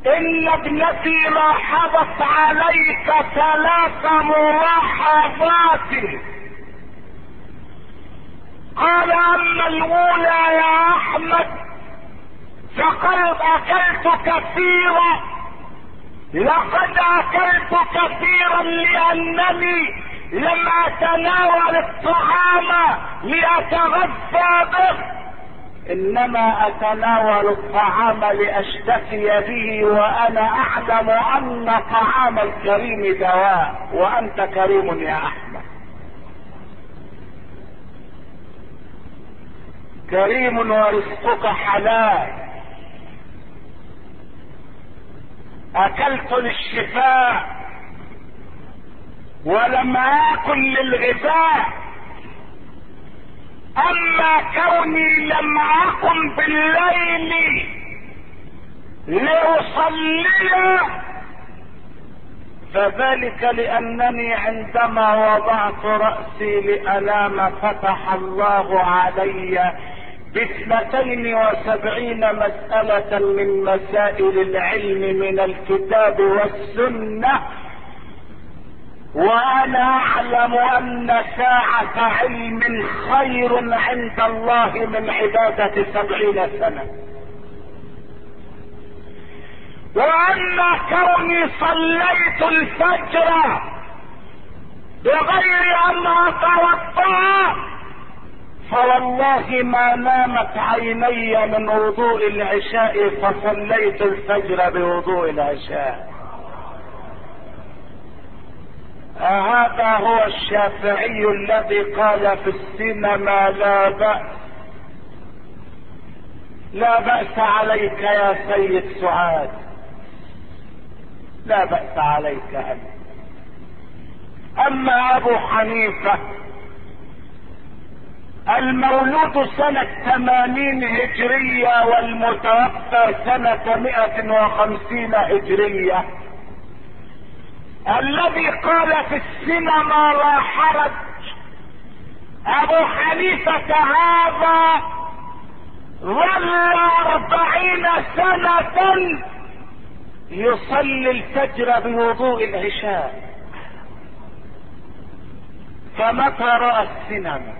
إن ابنتي لاحظت عليك ثلاث ملاحظات. قال أما الأولى يا أحمد فقد أكلت كثيرا لقد أكلت كثيرا لأنني لم أتناول الطعام لأتغذى به. إنما أتناول الطعام لأشتكي به وأنا أعلم أن طعام الكريم دواء وأنت كريم يا أحمد. كريم ورزقك حلال. أكلت للشفاء ولم آكل للغذاء. أما كوني لم أقم بالليل لأصلي فذلك لأنني عندما وضعت رأسي لانام فتح الله علي باثنتين وسبعين مسألة من مسائل العلم من الكتاب والسنة وأنا أعلم أن ساعة علم خير عند الله من عبادة سبعين سنة. واما كوني صليت الفجر بغير أن اتوضا فوالله ما نامت عيني من وضوء العشاء فصليت الفجر بوضوء العشاء. هذا هو الشافعي الذي قال في السينما لا بأس. لا بأس عليك يا سيد سعاد. لا بأس عليك أنت. أما أبو حنيفة المولود سنة ثمانين هجرية والمتوفى سنة مئة وخمسين هجرية. الذي قال في السينما لا حرج أبو حنيفة هذا ظل أربعين سنة يصلي الفجر بوضوء العشاء. فمتى رأى السينما؟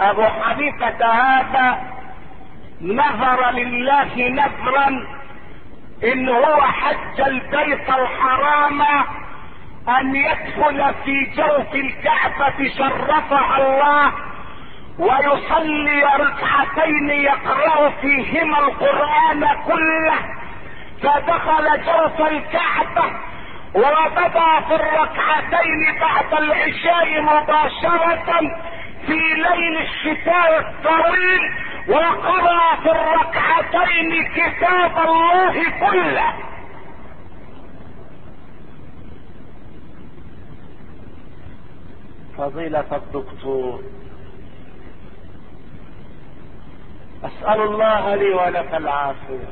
أبو حنيفة هذا نظر لله نظرا إن هو حج البيت الحرام أن يدخل في جوف الكعبة شرفها الله ويصلي ركعتين يقرأ فيهما القرآن كله فدخل جوف الكعبة وبدا في الركعتين بعد العشاء مباشرة في ليل الشتاء الطويل. وقرأ في الركعتين كتاب الله كله. فضيلة الدكتور أسأل الله لي ولك العافية.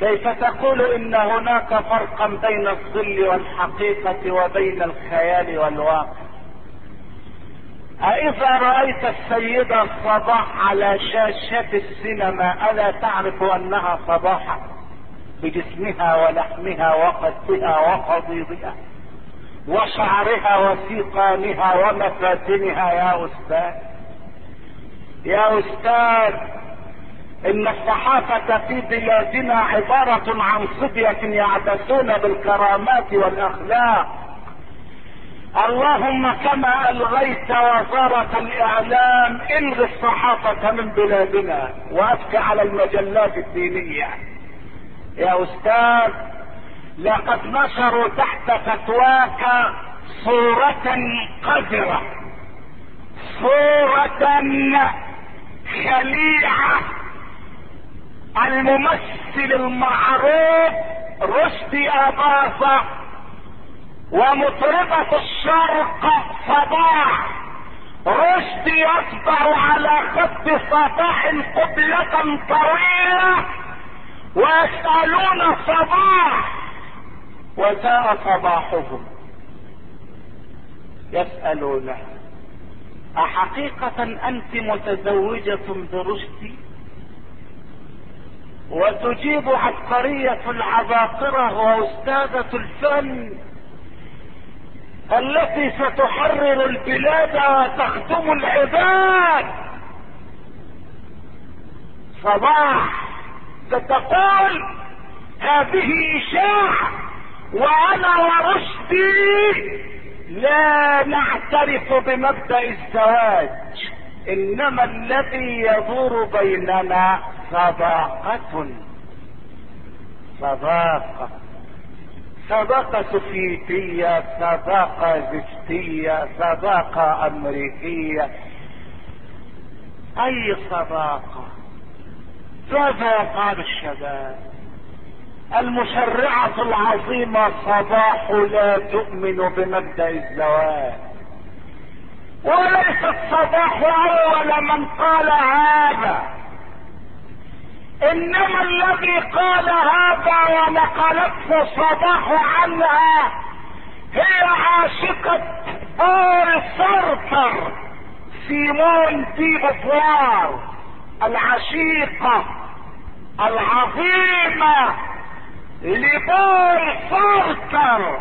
كيف تقول إن هناك فرقا بين الظل والحقيقة وبين الخيال والواقع؟ أإذا رأيت السيدة صباح على شاشة السينما ألا تعرف أنها صباحة بجسمها ولحمها وقدها وقضيضها وشعرها وسيقانها ومفاتنها؟ يا أستاذ يا أستاذ إن الصحافة في بلادنا عبارة عن صبية يعبثون بالكرامات والأخلاق. اللهم كما ألغيت وزارة الإعلام الغي الصحافة من بلادنا وابكي على المجلات الدينية. يا أستاذ لقد نشروا تحت فتواك صورة قذرة. صورة خليعة. الممثل المعروف رشدي اباظة ومطربة الشرق صباح. رشد يصبر على خط صباح قبلة طويلة. ويسألون صباح. وجاء صباحهم. يسألونه. أحقيقة أنت متزوجة برشدي وتجيب عبقرية العباقرة وأستاذة الفن. التي ستحرر البلاد وتخدم العباد. صباح ستقول هذه إشاعة وأنا ورشدي لا نعترف بمبدأ الزواج. إنما الذي يدور بيننا صداقة. صداقة. صداقة سوفيتية صداقة زفتية صداقة أمريكية أي صداقة ماذا قال الشباب. المشرعة العظيمة صباح لا تؤمن بمبدأ الزواج وليست صباح أول من قال هذا. إنما الذي قال هذا ونقلته صباح عنها هي عاشقة بول سارتر سيمون دي بوفوار العشيقة العظيمة لبول سارتر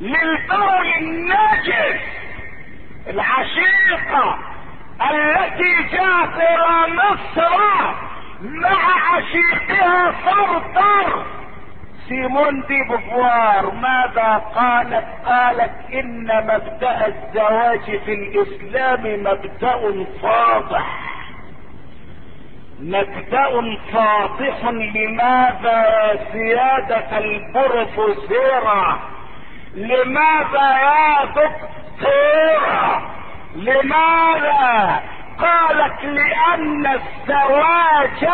للبول النجس العشيقة التي جاءت إلى مصر مع عشيقها صرصر. سيمون دي بوفوار ماذا قالت؟ قالت إن مبدأ الزواج في الإسلام مبدأ فاضح. مبدأ فاضح لماذا يا سيادة البروفيسورة لماذا يا دكتورة؟ لماذا قالت لأن الزواج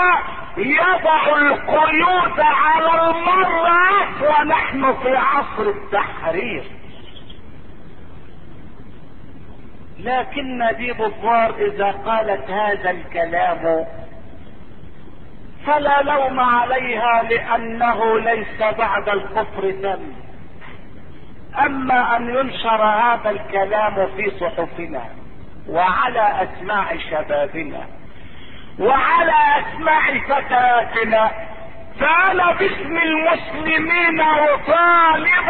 يضع القيود على المرأة ونحن في عصر التحرير. لكن دي بوفوار إذا قالت هذا الكلام فلا لوم عليها لأنه ليس بعد الكفر ذنب. أما أن ينشر هذا الكلام في صحفنا. وعلى أسماع شبابنا وعلى أسماع فتياتنا فانا باسم المسلمين اطالب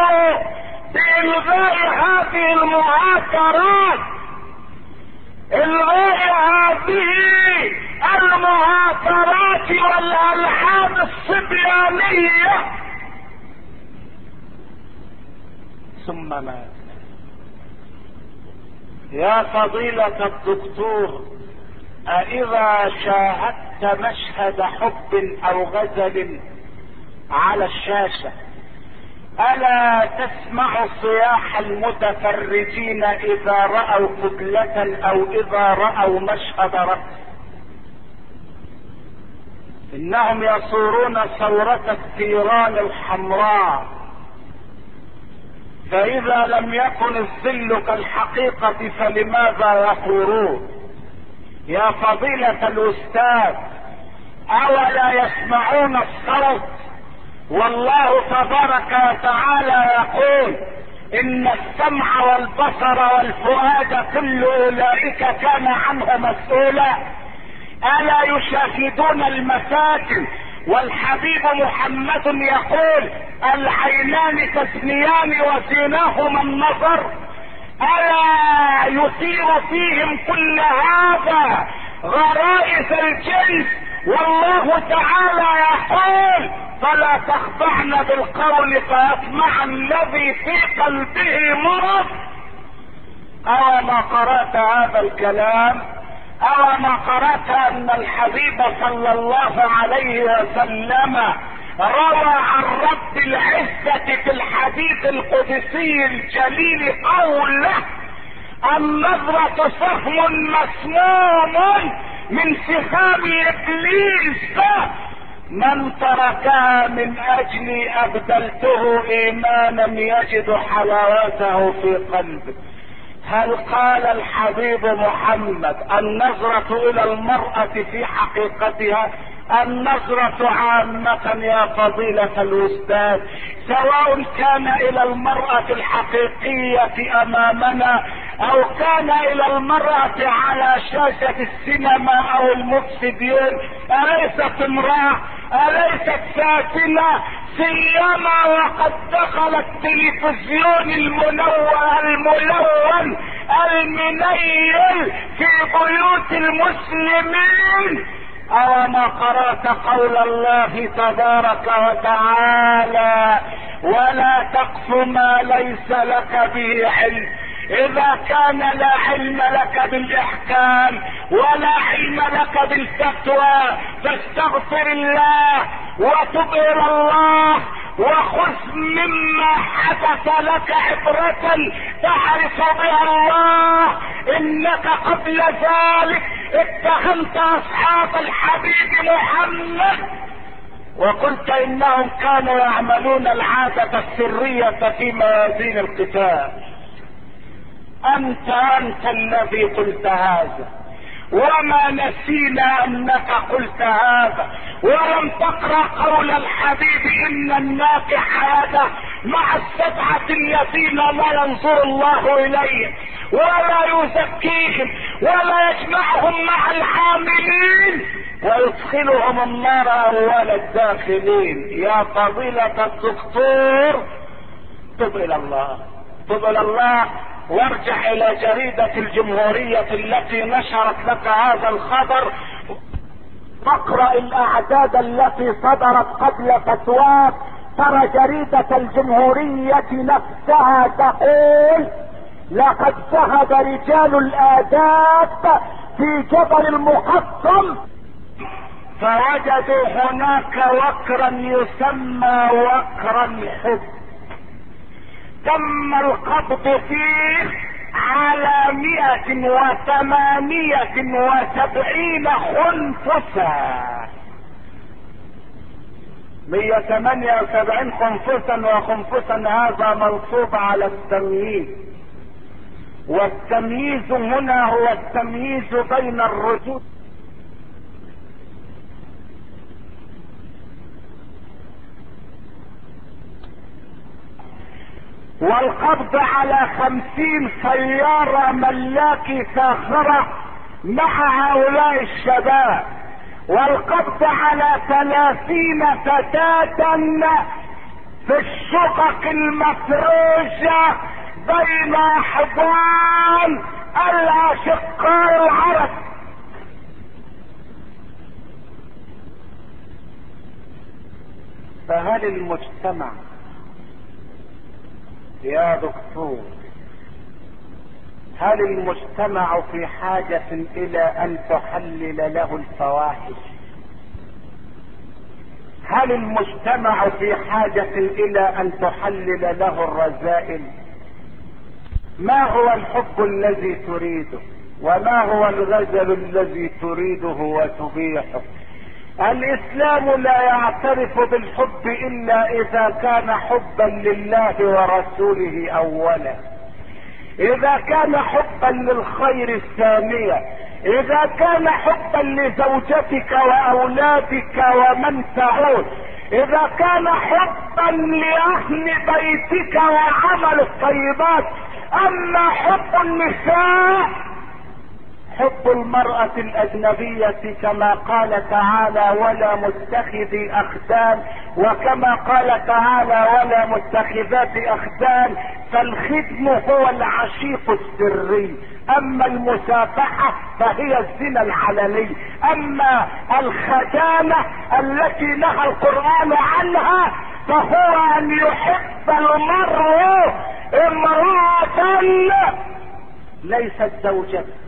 بإلغاء هذه المهاترات إلغاء هذه المهاترات والالحان الصبيانية. ثم مات. يا فضيلة الدكتور أإذا شاهدت مشهد حب أو غزل على الشاشة ألا تسمع صياح المتفرجين إذا رأوا قبلة أو إذا رأوا مشهد رقص إنهم يصورون صورة الثيران الحمراء. فإذا لم يكن الظل كالحقيقة فلماذا يثورون يا فضيلة الأستاذ أولا يسمعون الصوت؟ والله تبارك وتعالى يقول إن السمع والبصر والفؤاد كل أولئك كان عنه مسؤولا. ألا يشاهدون المساكن؟ والحبيب محمد يقول العينان تزنيان وزيناهما النظر ألا يثير فيهم كل هذا غرائز الجنس؟ والله تعالى يقول فلا تخضعن بالقول فيطمع الذي في قلبه مرض. أو ما قرأت هذا الكلام؟ أو قرأت أن الحبيب صلى الله عليه وسلم روى عن رب العزة في الحديث القدسي الجليل قوله النظرة سهم مسموم من سهام إبليس؟ من تركها من أجلي أبدلته إيمانا يجد حلاوته في قلبه. هل قال الحبيب محمد النظرة إلى المرأة في حقيقتها النظرة عامة يا فضيلة الأستاذ سواء كان إلى المرأة الحقيقية أمامنا أو كان إلى المرأة على شاشة السينما أو المفسدين أليست امرأة؟ أليست ساكنة؟ سيما وقد دخل التلفزيون المنور الملون المنيل في بيوت المسلمين. أو ما قرأت قول الله تبارك وتعالى ولا تقف ما ليس لك به علم. إذا كان لا علم لك بالإحكام ولا علم لك بالفتوى فاستغفر الله وتب الله وخذ مما حدث لك عبرة تعرف بها الله. إنك قبل ذلك اتهمت أصحاب الحبيب محمد. وقلت إنهم كانوا يعملون العادة السرية في موازين القتال. أنت أنت الذي قلت هذا. وما نسينا أنك قلت هذا ولم تقرأ قول الحبيب إن الناكح هذا مع السبعة الذين لا ينظر الله إليهم ولا يزكيهم ولا يجمعهم مع الحاملين ويدخلهم النار اول الداخلين. يا فضيلة الدكتور تب إلى الله تب إلى الله. وارجع إلى جريدة الجمهورية التي نشرت لك هذا الخبر. اقرأ الأعداد التي صدرت قبل فتواك ترى جريدة الجمهورية نفسها تقول لقد ذهب رجال الآداب في جبل المقطم فوجدوا هناك وكرا يسمى وكر الحب تم القبض فيه على مئة وثمانية وسبعين خنفسا. مية ثمانية وسبعين خنفسا وخنفسا هذا منصوب على التمييز. والتمييز هنا هو التمييز بين الرجول والقبض على خمسين سيارة ملاكي ساخرة مع هؤلاء الشباب. والقبض على ثلاثين فتاة في الشقق المفروشة بين احضان الأشقاء العرب. فهل المجتمع يا دكتور هل المجتمع في حاجة إلى أن تحلل له الفواحش؟ هل المجتمع في حاجة إلى أن تحلل له الرذائل؟ ما هو الحب الذي تريده؟ وما هو الغزل الذي تريده وتبيحه؟ الإسلام لا يعترف بالحب إلا إذا كان حبا لله ورسوله أولا. إذا كان حبا للخير الثانية. إذا كان حبا لزوجتك وأولادك ومن تعود. إذا كان حبا لأهل بيتك وعمل الطيبات. أما حب النساء حب المرأة الأجنبية كما قال تعالى ولا متخذي أخدان وكما قال تعالى ولا متخذات أخدان فالخدم هو العشيق السري. أما المسافحة فهي الزنا العلني. أما الخدامة التي نهى القرآن عنها فهو أن يحب المرء امرأة ليست زوجته.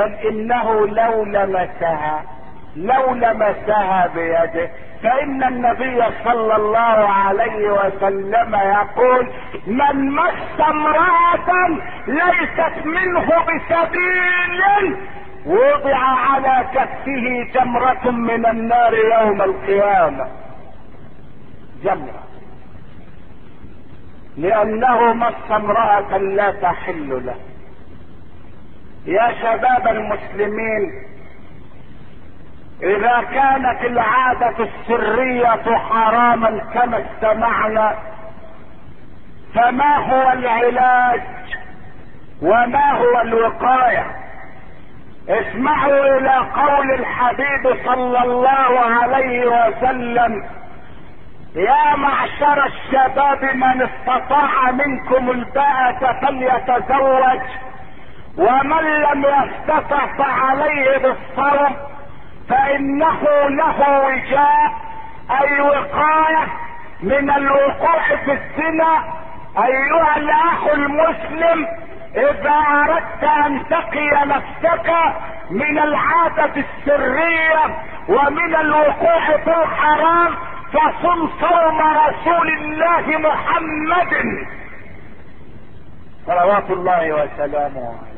بل إنه لو لمسها لو لمسها بيده. فإن النبي صلى الله عليه وسلم يقول من مس امرأة ليست منه بسبيل وضع على كفه جمرة من النار يوم القيامة. جمرة. لأنه مس امرأة لا تحل له. يا شباب المسلمين إذا كانت العادة السرية حراما كما استمعنا فما هو العلاج وما هو الوقاية؟ اسمعوا إلى قول الحبيب صلى الله عليه وسلم يا معشر الشباب من استطاع منكم الباءة فليتزوج ومن لم يستطع فعليه بالصوم فإنه له وجاء أي وقاية من الوقوع في الزنا. أيها الأخ المسلم إذا أردت أن تقي نفسك من العادة السرية ومن الوقوع في الحرام فصم صوم رسول الله محمد. صلوات الله وسلامه عليه.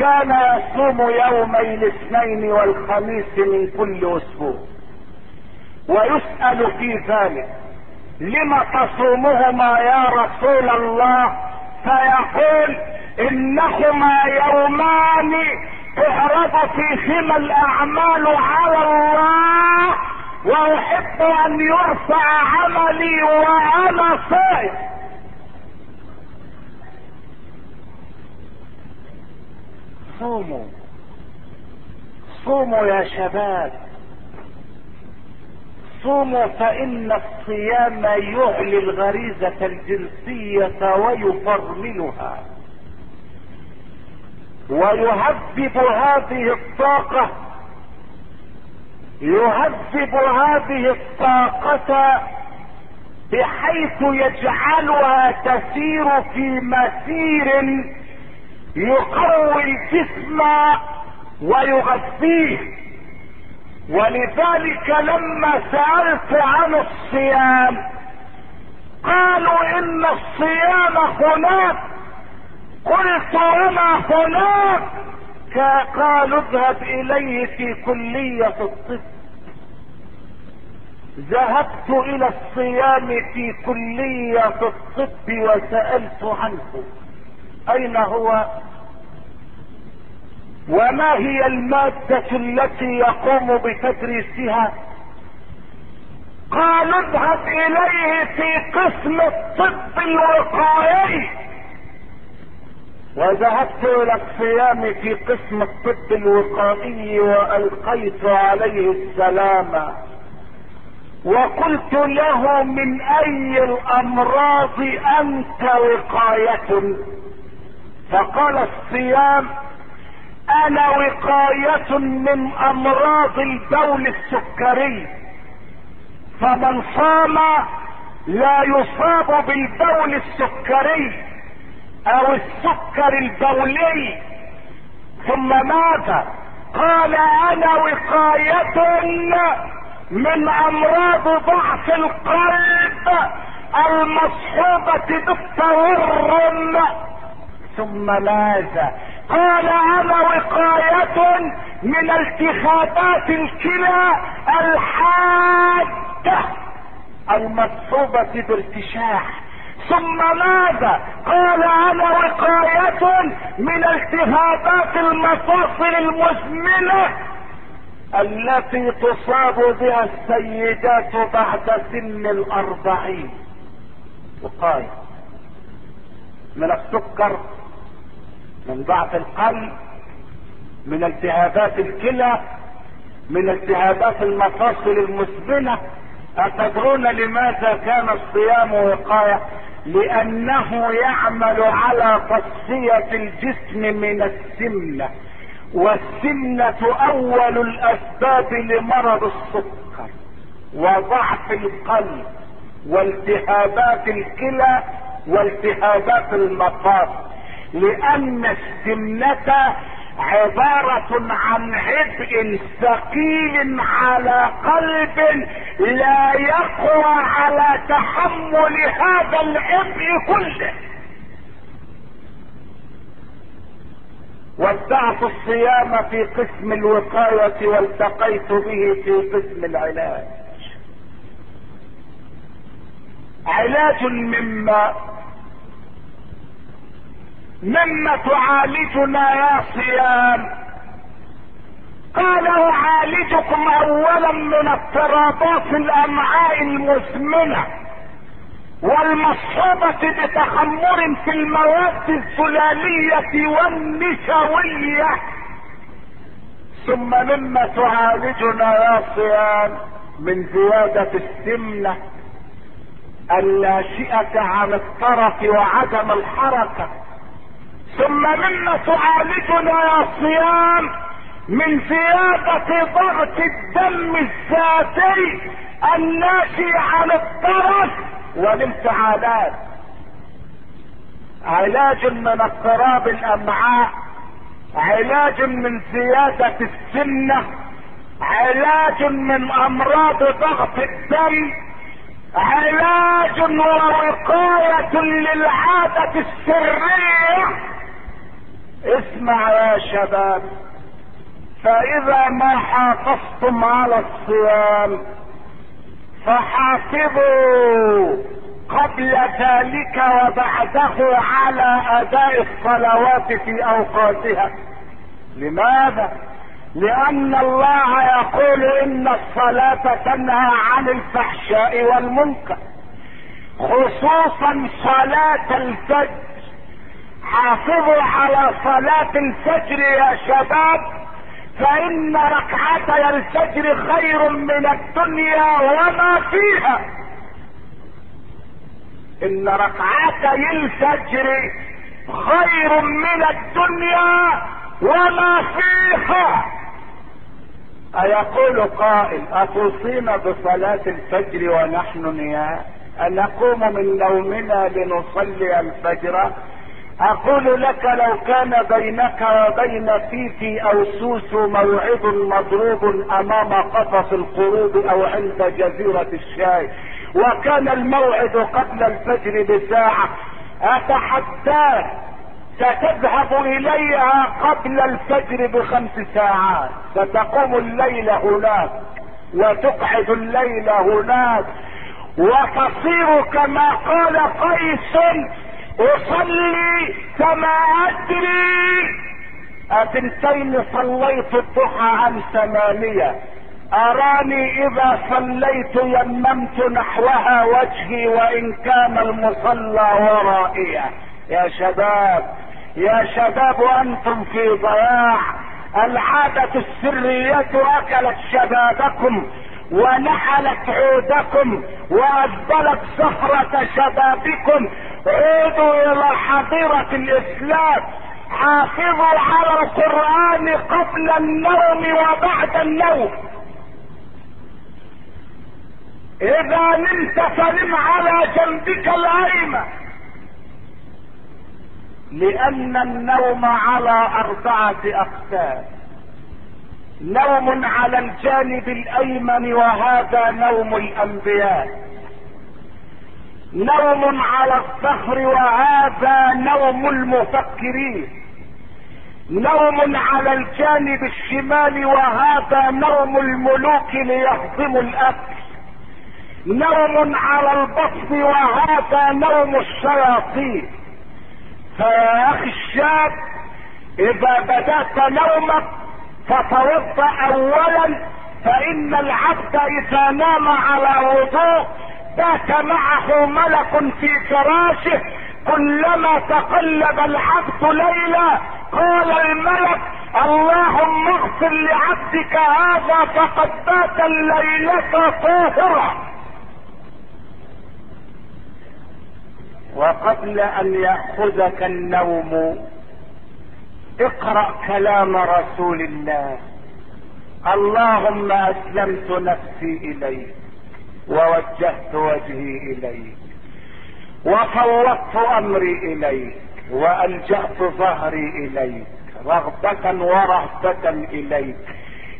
كان يصوم يومي الاثنين والخميس من كل أسبوع. ويسأل في ذلك لم تصومهما يا رسول الله؟ فيقول إنهما يومان تعرض فيهما الأعمال على الله وأحب أن يرفع عملي وأنا صائم. صوموا. صوموا يا شباب. صوموا فإن الصيام يعلي الغريزة الجنسية ويفرملها. ويهذب هذه الطاقة. يهذب هذه الطاقة بحيث يجعلها تسير في مسير يقوي الجسم ويغذيه. ولذلك لما سألت عن الصيام قالوا إن الصيام هناك. قلت وما هناك. قالوا اذهب إليه في كلية الطب. ذهبت إلى الصيام في كلية الطب وسألت عنه. أين هو؟ وما هي المادة التي يقوم بتدريسها؟ قال اذهب إليه في قسم الطب الوقائي. وذهبت إلى الصيام في قسم الطب الوقائي وألقيت عليه السلام. وقلت له من أي الأمراض أنت وقاية؟ فقال الصيام أنا وقاية من أمراض البول السكري. فمن صام لا يصاب بالبول السكري أو السكر البولي. ثم ماذا قال أنا وقاية من أمراض ضعف القلب المصحوبة بالتورم ثم ماذا قال أنا وقاية من التهابات الكلى الحادة المصحوبة بارتشاح ثم ماذا قال أنا وقاية من التهابات المفاصل المزمنة التي تصاب بها السيدات بعد سن الأربعين. وقاية من السكر من ضعف القلب من التهابات الكلى من التهابات المفاصل المزمنة أتدرون لماذا كان الصيام وقاية؟ لأنه يعمل على تصفية الجسم من السمنة. والسمنة أول الأسباب لمرض السكر وضعف القلب والتهابات الكلى والتهابات المفاصل. لأن السمنة عبارة عن عبء ثقيل على قلب لا يقوى على تحمل هذا العبء كله. وابدعت الصيام في قسم الوقاية والتقيت به في قسم العلاج. علاج مما مما تعالجنا يا صيام. قال أعالجكم اولا من اضطرابات الأمعاء المزمنة والمصحوبة بتخمر في المواد الزلالية والنشوية. ثم مما تعالجنا يا صيام من زيادة السمنة الناشئة عن الطرف وعدم الحركة. ثم مما تعالجنا يا صيام من زيادة ضغط الدم الذاتي الناشئ عن الطرف والانفعالات علاج من اضطراب الامعاء علاج من زيادة السمنة علاج من أمراض ضغط الدم علاج ووقاية للعادة السرية اسمع يا شباب فإذا ما حافظتم على الصيام فحافظوا قبل ذلك وبعده على أداء الصلوات في أوقاتها. لماذا؟ لأن الله يقول إن الصلاة تنهى عن الفحشاء والمنكر خصوصا صلاة الفجر. حافظوا على صلاة الفجر يا شباب فإن ركعتي الفجر خير من الدنيا وما فيها. إن ركعتي الفجر خير من الدنيا وما فيها. أيقول قائل أتوصينا بصلاة الفجر ونحن نيام أنقوم من نومنا لنصلي الفجر؟ أقول لك لو كان بينك وبين تيتي أو سوسو موعد مضروب أمام قفص القروب أو عند جزيرة الشاي وكان الموعد قبل الفجر بساعة أتحداك ستذهب إليها قبل الفجر بخمس ساعات ستقوم الليل هناك وتقعد الليل هناك وتصير كما قال قيس أصلي كما أدري. اثنتين صليت الضحى عن ثمانية. أراني إذا صليت يممت نحوها وجهي وإن كان المصلى ورائية. يا شباب يا شباب أنتم في ضياع. العادة السرية أكلت شبابكم. ونحلت عودكم وأجبلت صخرة شبابكم. عودوا إلى حظيرة الإسلام. حافظوا على القرآن قبل النوم وبعد النوم. إذا نمت فنم على جنبك الأيمن. لأن النوم على أربعة أقسام. نوم على الجانب الأيمن وهذا نوم الأنبياء. نوم على الظهر وهذا نوم المفكرين. نوم على الجانب الشمال وهذا نوم الملوك ليهضموا الاكل نوم على البطن وهذا نوم الشياطين. فيا أخي الشاب إذا بدأت نومك فتوضأ اولا فإن العبد إذا نام على وضوء بات معه ملك في فراشه كلما تقلب العبد ليلا قال الملك اللهم اغفر لعبدك هذا فقد بات الليلة طاهرا وقبل أن يأخذك النوم اقرأ كلام رسول الله. اللهم أسلمت نفسي إليك ووجهت وجهي إليك وفوضت أمري إليك وألجأت ظهري إليك رغبة ورهبة إليك.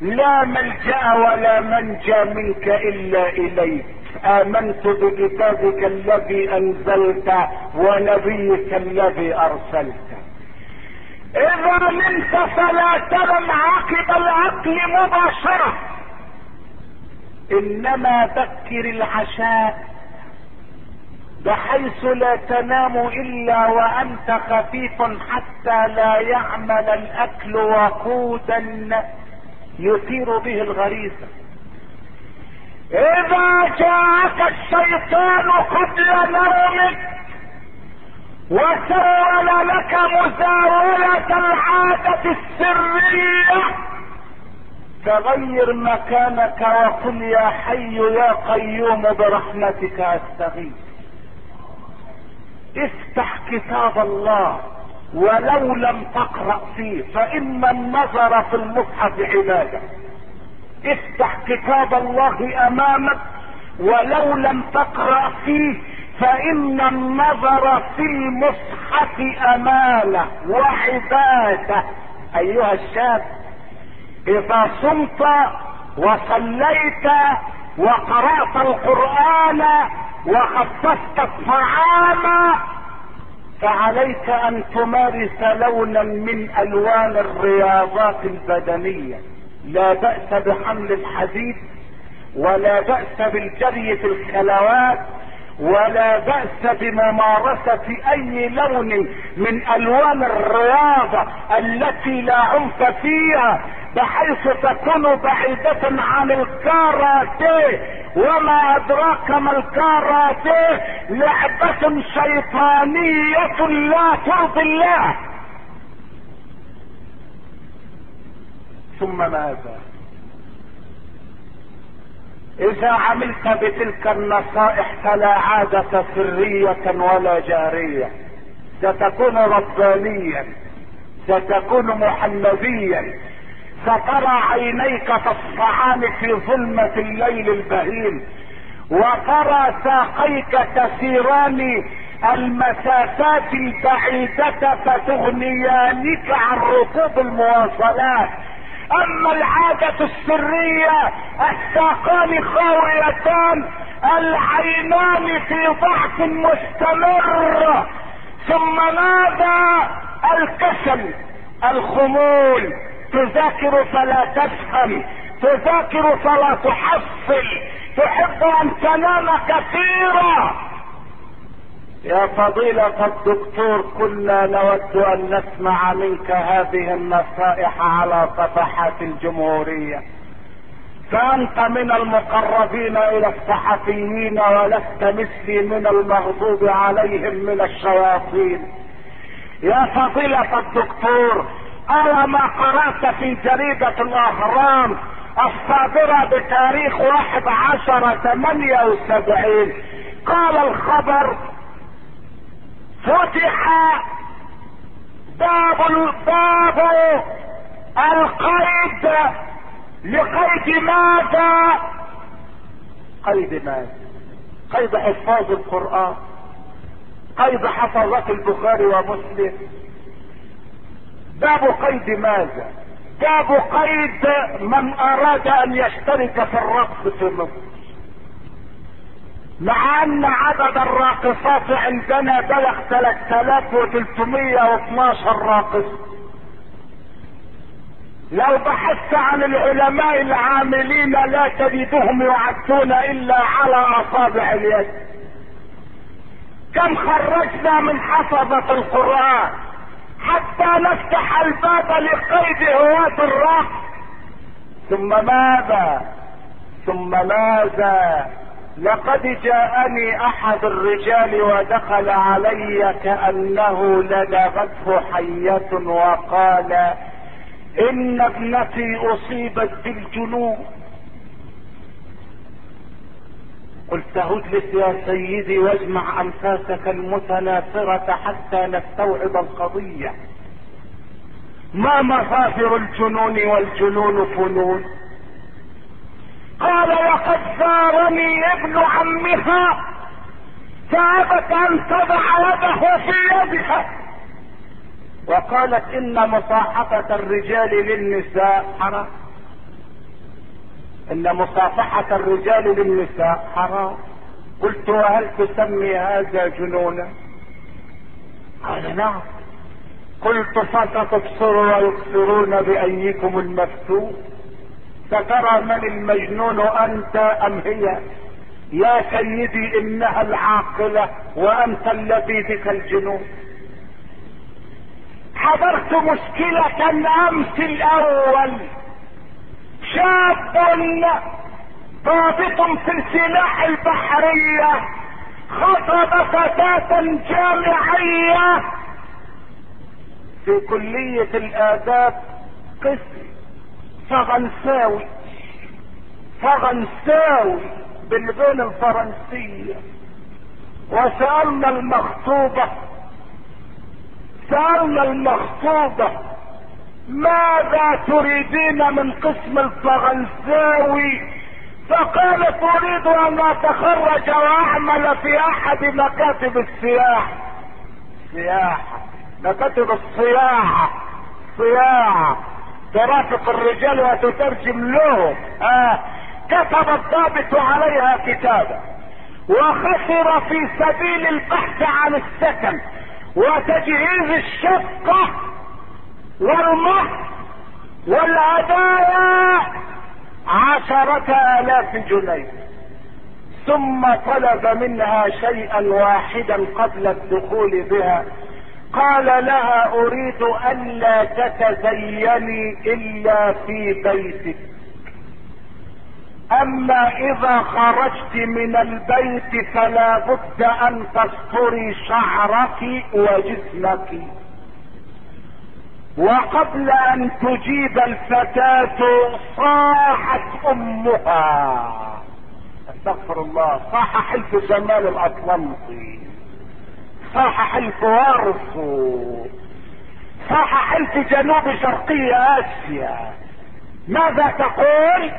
لا ملجأ ولا منجى منك إلا إليك. آمنت بكتابك الذي أنزلت ونبيك الذي أرسلت. إذا نمت فلا تنم عقب العقل مباشرة. إنما بكر العشاء بحيث لا تنام إلا وأنت خفيف حتى لا يعمل الأكل وقودا يثير به الغريزه إذا جاءك الشيطان قبل نومك وسول لك مزاولة العادة السرية. تغير مكانك وقل يا حي يا قيوم برحمتك أستغيث. افتح كتاب الله ولو لم تقرأ فيه فإن النظر في المصحف عبادة. افتح كتاب الله أمامك ولو لم تقرأ فيه فإن النظر في المصحف أمانة وعبادة. أيها الشاب إذا صمت وصليت وقرأت القرآن وخصصت الطعام فعليك أن تمارس لونا من ألوان الرياضات البدنية. لا بأس بحمل الحديد ولا بأس بالجري في الخلوات. ولا بأس بممارسة أي لون من ألوان الرياضة التي لا عنف فيها بحيث تكون بعيدة عن الكاراتيه. وما أدراك ما الكاراتيه؟ لعبة شيطانية لا ترضي الله. ثم ماذا؟ إذا عملت بتلك النصائح فلا عادة سرية ولا جارية. ستكون ربانيا ستكون محمديا. سترى عينيك تصفعان في ظلمة الليل البهيم. وترى ساقيك تسيران المسافات البعيدة فتغنيانك عن ركوب المواصلات. أما العادة السرية الساقان خاويتان العينان في ضعف مستمر ثم ماذا؟ الكسل الخمول. تذاكر فلا تفهم تذاكر فلا تحصل. تحب أن تنام كثيرا. يا فضيلة الدكتور كنا نود أن نسمع منك هذه النصائح على صفحات الجمهورية. فأنت من المقربين إلى الصحفيين ولست مثلي من المغضوب عليهم من الشياطين. يا فضيلة الدكتور أرى ما قرأت في جريدة الأهرام الصادرة بتاريخ واحد عشر ثمانية وسبعين؟ قال الخبر فتح باب باب القيد لقيد ماذا؟ قيد ماذا؟ قيد حفاظ القرآن قيد حفظة البخاري ومسلم. باب قيد ماذا؟ باب قيد من أراد أن يشترك في الرقص في مصر. مع ان عدد الراقصات عندنا بلغ 3312 راقص. لو بحثت عن العلماء العاملين لا تجدهم يعدون إلا على أصابع اليد. كم خرجنا من حفظة القرآن. حتى نفتح الباب لقيد هواة الرقص. ثم ماذا؟ ثم ماذا؟ لقد جاءني أحد الرجال ودخل علي كأنه لدغته حية وقال إن ابنتي أصيبت بالجنون. قلت اجلس يا سيدي واجمع أنفاسك المتناثرة حتى نستوعب القضية. ما مخافر الجنون والجنون فنون؟ قال وقد زارني ابن عمها فابت ان تضع يده في يدها وقالت إن مصاحبة الرجال للنساء حرام. إن مصافحة الرجال للنساء حرام. قلت وهل تسمي هذا جنونا؟ قال نعم. قلت فتبصر ويبصرون بأيكم المفتون فترى من المجنون أنت أم هي؟ يا سيدي إنها العاقلة وأنت الذي بك الجنون. حضرت مشكلة أمس الأول. شاب ضابط في السلاح البحرية خطب فتاة جامعية. في كلية الآداب قسم فرنساوي. فرنساوي. بالغين الفرنسية. وسألنا المخطوبة. سألنا المخطوبة. ماذا تريدين من قسم الفرنساوي؟ فقالت أريد أن أتخرج وأعمل في أحد مكاتب السياحة. سياحة. مكاتب الصياعة صياعة ترافق الرجال وتترجم لهم. آه. كتب الضابط عليها كتابا وخسر في سبيل البحث عن السكن. وتجهيز الشقة والمهر والهدايا عشرة آلاف جنيه. ثم طلب منها شيئا واحدا قبل الدخول بها. قال لها أريد ألا تتزيني إلا في بيتك. أما إذا خرجت من البيت فلا بد أن تستري شعرك وجسمك. وقبل أن تجيب الفتاة صاحت أمها. أستغفر الله. صاح حلف جمال الأطلنطي. صاح حلف وارسو صاح حلف جنوب شرقي آسيا. ماذا تقول؟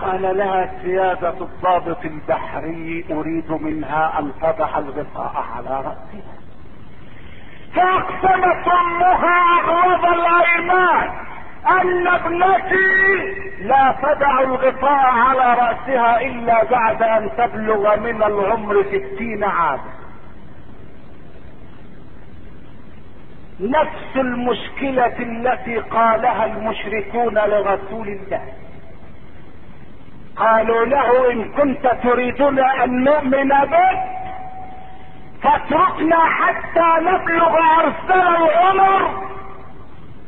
قال لها سيادة الضابط البحري أريد منها أن تضع الغطاء على رأسها. فاقسمت أمها اغلظ الأيمان أن ابنتي لا تدع الغطاء على رأسها إلا بعد أن تبلغ من العمر ستين عاما. نفس المشكلة التي قالها المشركون لرسول الله. قالوا له إن كنت تريدنا أن نؤمن بك فاتركنا حتى نبلغ ارسل العمر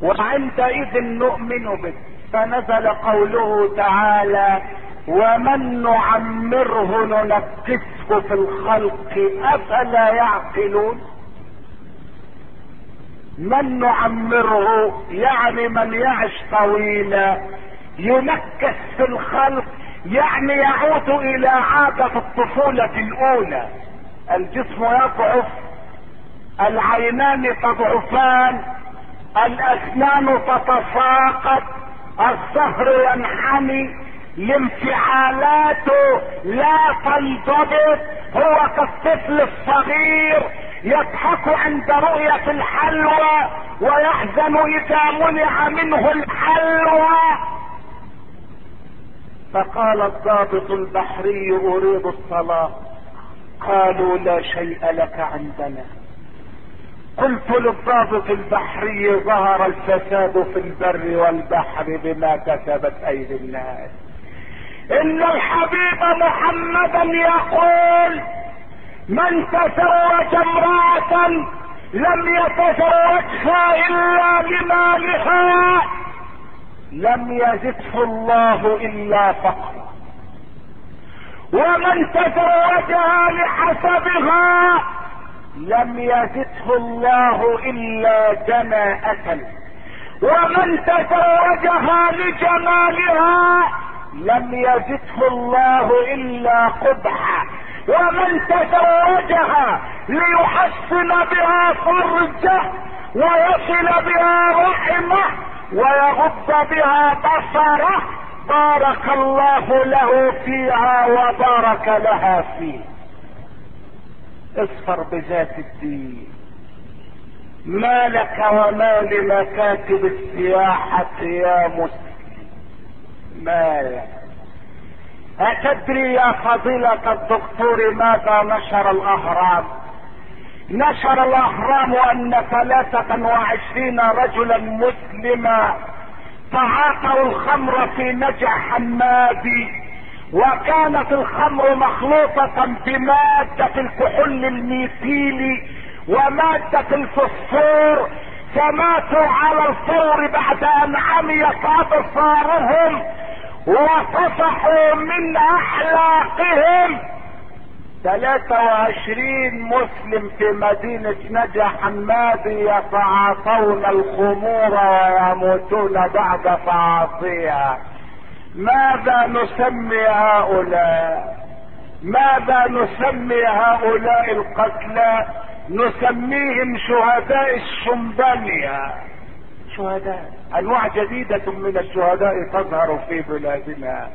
وعندئذ نؤمن بك. فنزل قوله تعالى ومن نعمره ننكسه في الخلق أفلا يعقلون؟ من نعمره يعني من يعش طويلا ينكس في الخلق يعني يعود إلى عادة الطفولة الأولى. الجسم يضعف العينان تضعفان الأسنان تتساقط الظهر ينحني لانفعالاته لا تنضبط. هو كالطفل الصغير يضحك عند رؤية الحلوى ويحزن إذا منع منه الحلوى. فقال الضابط البحري أريد الصلاة. قالوا لا شيء لك عندنا. قلت للضابط البحري ظهر الفساد في البر والبحر بما كسبت أيدي الناس. إن الحبيب محمدا يقول من تزوج امرأة لم يتزوجها إلا لمالها لم يزده الله إلا فقرا. ومن تزوجها لحسبها لم يزده الله إلا جناءة ومن تزوجها لجمالها لم يزده الله إلا قبحا. ومن تزوجها ليحسن بها فرجه ويصل بها رحمه ويغض بها بصره. بارك الله له فيها وبارك لها فيه. اصفر بذات الدين. ما لك وما لمكاتب السياحة يا مسلم؟ ما لك. أتدري يا فضيلة الدكتور ماذا نشر الأهرام؟ نشر الأهرام أن ثلاثة وعشرين رجلا مسلما تعاطوا الخمر في نجع حمادي وكانت الخمر مخلوطة بمادة الكحول الميثيلي ومادة الفوسفور فماتوا على الفور بعد أن عميت أبصارهم وطفحوا من احلاقهم 23 مسلم في مدينة نجا حمادي يتعاطون الخمور ويموتون بعد تعاطيها؟ ماذا نسمي هؤلاء؟ ماذا نسمي هؤلاء القتلى؟ نسميهم شهداء الشمبانيا شهداء أنواع جديدة من الشهداء تظهر في بلادنا.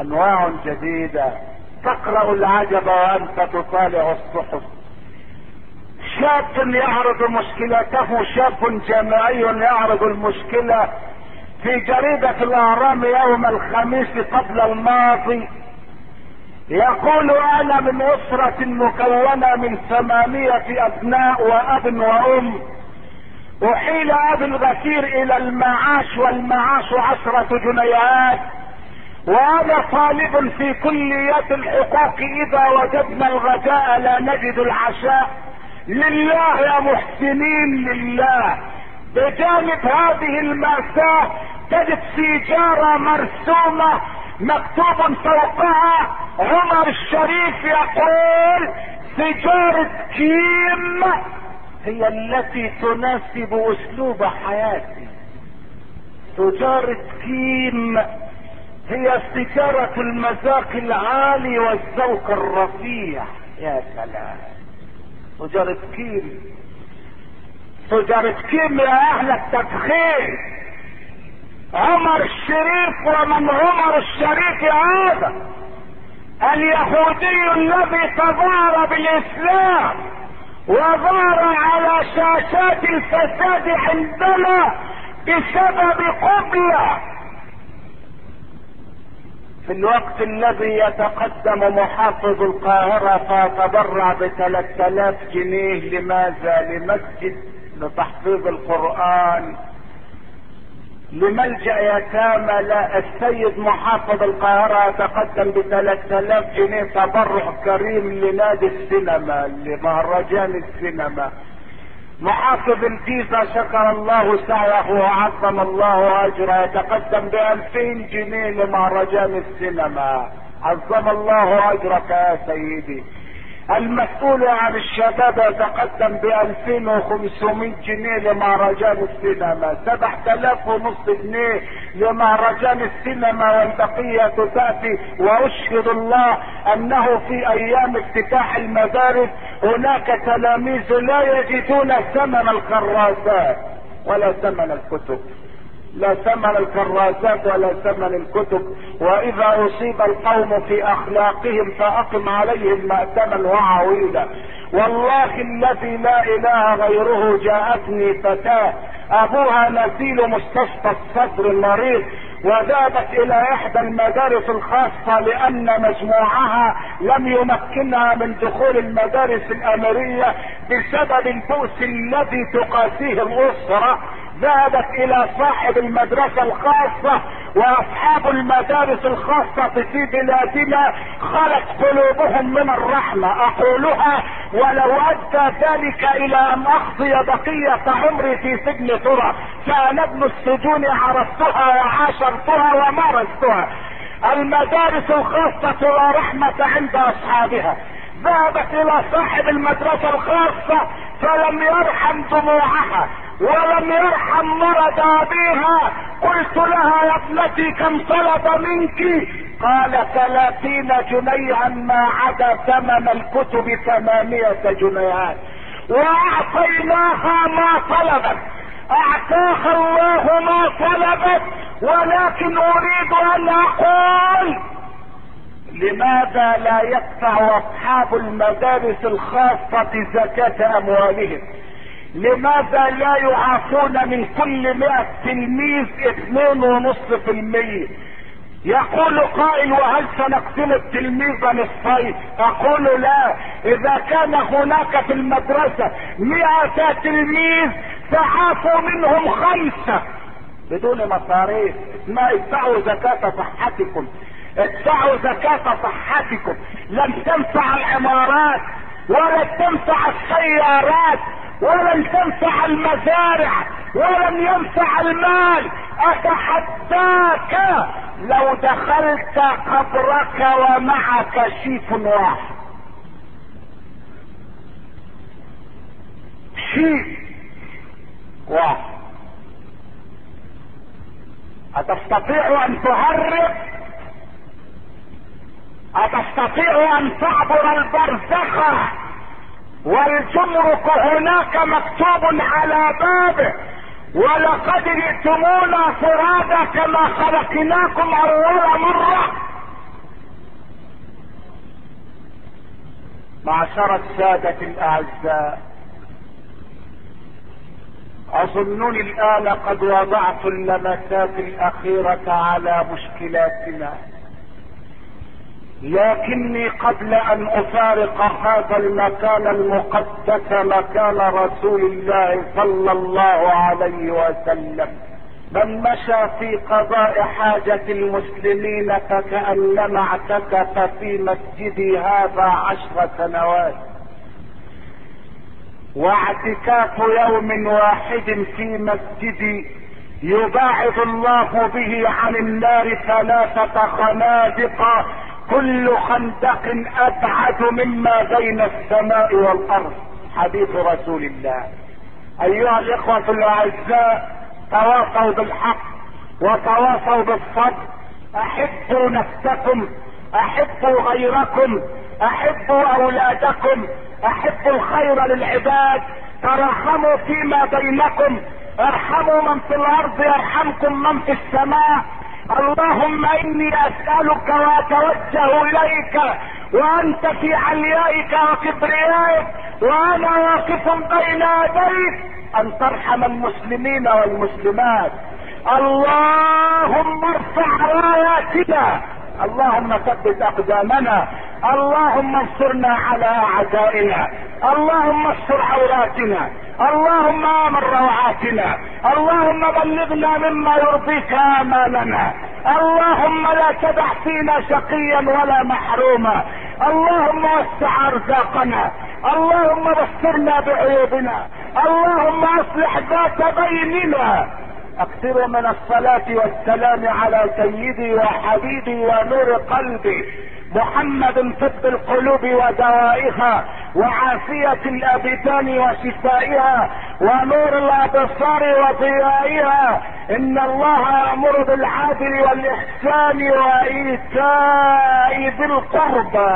أنواع جديدة. تقرأ العجب وأنت تطالع الصحف. شاب يعرض مشكلته شاب جامعي يعرض المشكلة في جريدة الأهرام يوم الخميس قبل الماضي. يقول أنا من أسرة مكونة من ثمانية أبناء وأب وأم. أحيل ابي الغفير إلى المعاش والمعاش عشرة جنيهات وأنا طالب في كليات الحقوق إذا وجدنا الغداء لا نجد العشاء. لله يا محسنين لله. بجانب هذه المأساة تجد سيجارة مرسومة مكتوب فوقها عمر الشريف يقول سيجارة كيم. هي التي تناسب أسلوب حياتي. سيجارة كيم هي سيجارة المذاق العالي والذوق الرفيع. يا سلام. سيجارة كيم سيجارة كيم يا أهل التدخين عمر الشريف ومن عمر الشريف هذا. اليهودي الذي تظاهر بالإسلام. وظهر على شاشات الفساد عندنا بسبب قبله في الوقت الذي يتقدم محافظ القاهرة فيتبرع بثلاث آلاف جنيه لماذا؟ لمسجد لتحفيظ القرآن. لملجأ يتامى السيد محافظ القاهرة يتقدم بثلاث آلاف جنيه تبرع كريم لنادي السينما لمهرجان السينما. محافظ الجيزة شكر الله سعيه وعظم الله أجره يتقدم بألفين جنيه لمهرجان السينما. عظم الله أجرك يا سيدي. المسؤول عن الشباب يتقدم ب 2500 جنيه لمهرجان السينما 7000 ونص جنيه لمهرجان السينما والبقية تأتي وأشهد الله أنه في أيام افتتاح المدارس هناك تلاميذ لا يجدون ثمن الكراسات ولا ثمن الكتب. لا ثمن الكراسات ولا ثمن الكتب وإذا أصيب القوم في أخلاقهم فأقم عليهم مأتما وعويلا والله الذي لا إله غيره جاءتني فتاة. أبوها نزيل مستشفى الصدر المريض. وذهبت إلى إحدى المدارس الخاصة لأن مجموعها لم يمكنها من دخول المدارس الأمرية بسبب البؤس الذي تقاسيه الأسرة. ذهبت إلى صاحب المدرسة الخاصة وأصحاب المدارس الخاصة في بلادنا خلت قلوبهم من الرحمة. أقولها ولو أدى ذلك إلى أن أقضي بقية عمري في سجن ترى فانا ابن السجون عرفتها وعاشرتها ومارستها. المدارس الخاصة لا رحمة عند أصحابها. ذهبت إلى صاحب المدرسة الخاصة فلم يرحم دموعها. ولم يرحم مرض أبيها. قلت لها يا ابنتي كم طلب منك؟ قال ثلاثين جنيها ما عدا ثمن الكتب ثمانية جنيهات وأعطيناها ما طلبت. أعطاها الله ما طلبت ولكن أريد أن أقول لماذا لا يدفع أصحاب المدارس الخاصة زكاة أموالهم؟ لماذا لا يعافون من كل مئة تلميذ اثنين ونصف في المية؟ يقول قائل وهل سنقسم التلميذ نصفين؟ أقول لا. إذا كان هناك في المدرسة مئة تلميذ فعافوا منهم خمسة. بدون مصاريف. ما ادفعوا زكاة صحتكم. ادفعوا زكاة صحتكم. لم تنفع العمارات ولا تنفع السيارات. ولن تنفع المزارع ولن ينفع المال. أتحداك لو دخلت قبرك ومعك شيف واحد. شيف واحد. أتستطيع أن تهرب؟ أتستطيع أن تعبر البرزخ والجمرك هناك مكتوب على بابه ولقد جئتمونا فرادا كما خلقناكم أول مرة. معشر السادة الأعزاء أظنني الآن قد وضعت اللمسات الأخيرة على مشكلاتنا. لكني قبل أن أفارق هذا المكان المقدس مكان رسول الله صلى الله عليه وسلم. من مشى في قضاء حاجة المسلمين فكأنما اعتكف في مسجدي هذا عشر سنوات. واعتكاف يوم واحد في مسجدي يباعد الله به عن النار ثلاثة خنادق كل خندق أبعد مما بين السماء والأرض. حديث رسول الله. أيها الإخوة الأعزاء تواصوا بالحق وتواصوا بالصبر. أحبوا نفسكم أحبوا غيركم أحبوا أولادكم أحبوا الخير للعباد. تراحموا فيما بينكم. ارحموا من في الأرض يرحمكم من في السماء. اللهم إني أسألك وأتوجه إليك وأنت في عليائك وكبريائك وأنا واقف بين يديك أن ترحم المسلمين والمسلمات. اللهم ارفع راياتنا اللهم ثبت أقدامنا. اللهم انصرنا على أعدائنا. اللهم استر عوراتنا. اللهم آمن روعاتنا. اللهم بلغنا مما يرضيك آمالنا. اللهم لا تدع فينا شقيا ولا محروما. اللهم وسع أرزاقنا. اللهم بصرنا بعيوبنا. اللهم أصلح ذات بيننا. اكثروا من الصلاة والسلام على سيدي وحبيبي ونور قلبي. محمد طب القلوب ودوائها وعافية الأبدان وشفائها ونور الأبصار وضيائها. إن الله يأمر بالعدل والإحسان وإيتاء ذي القربى.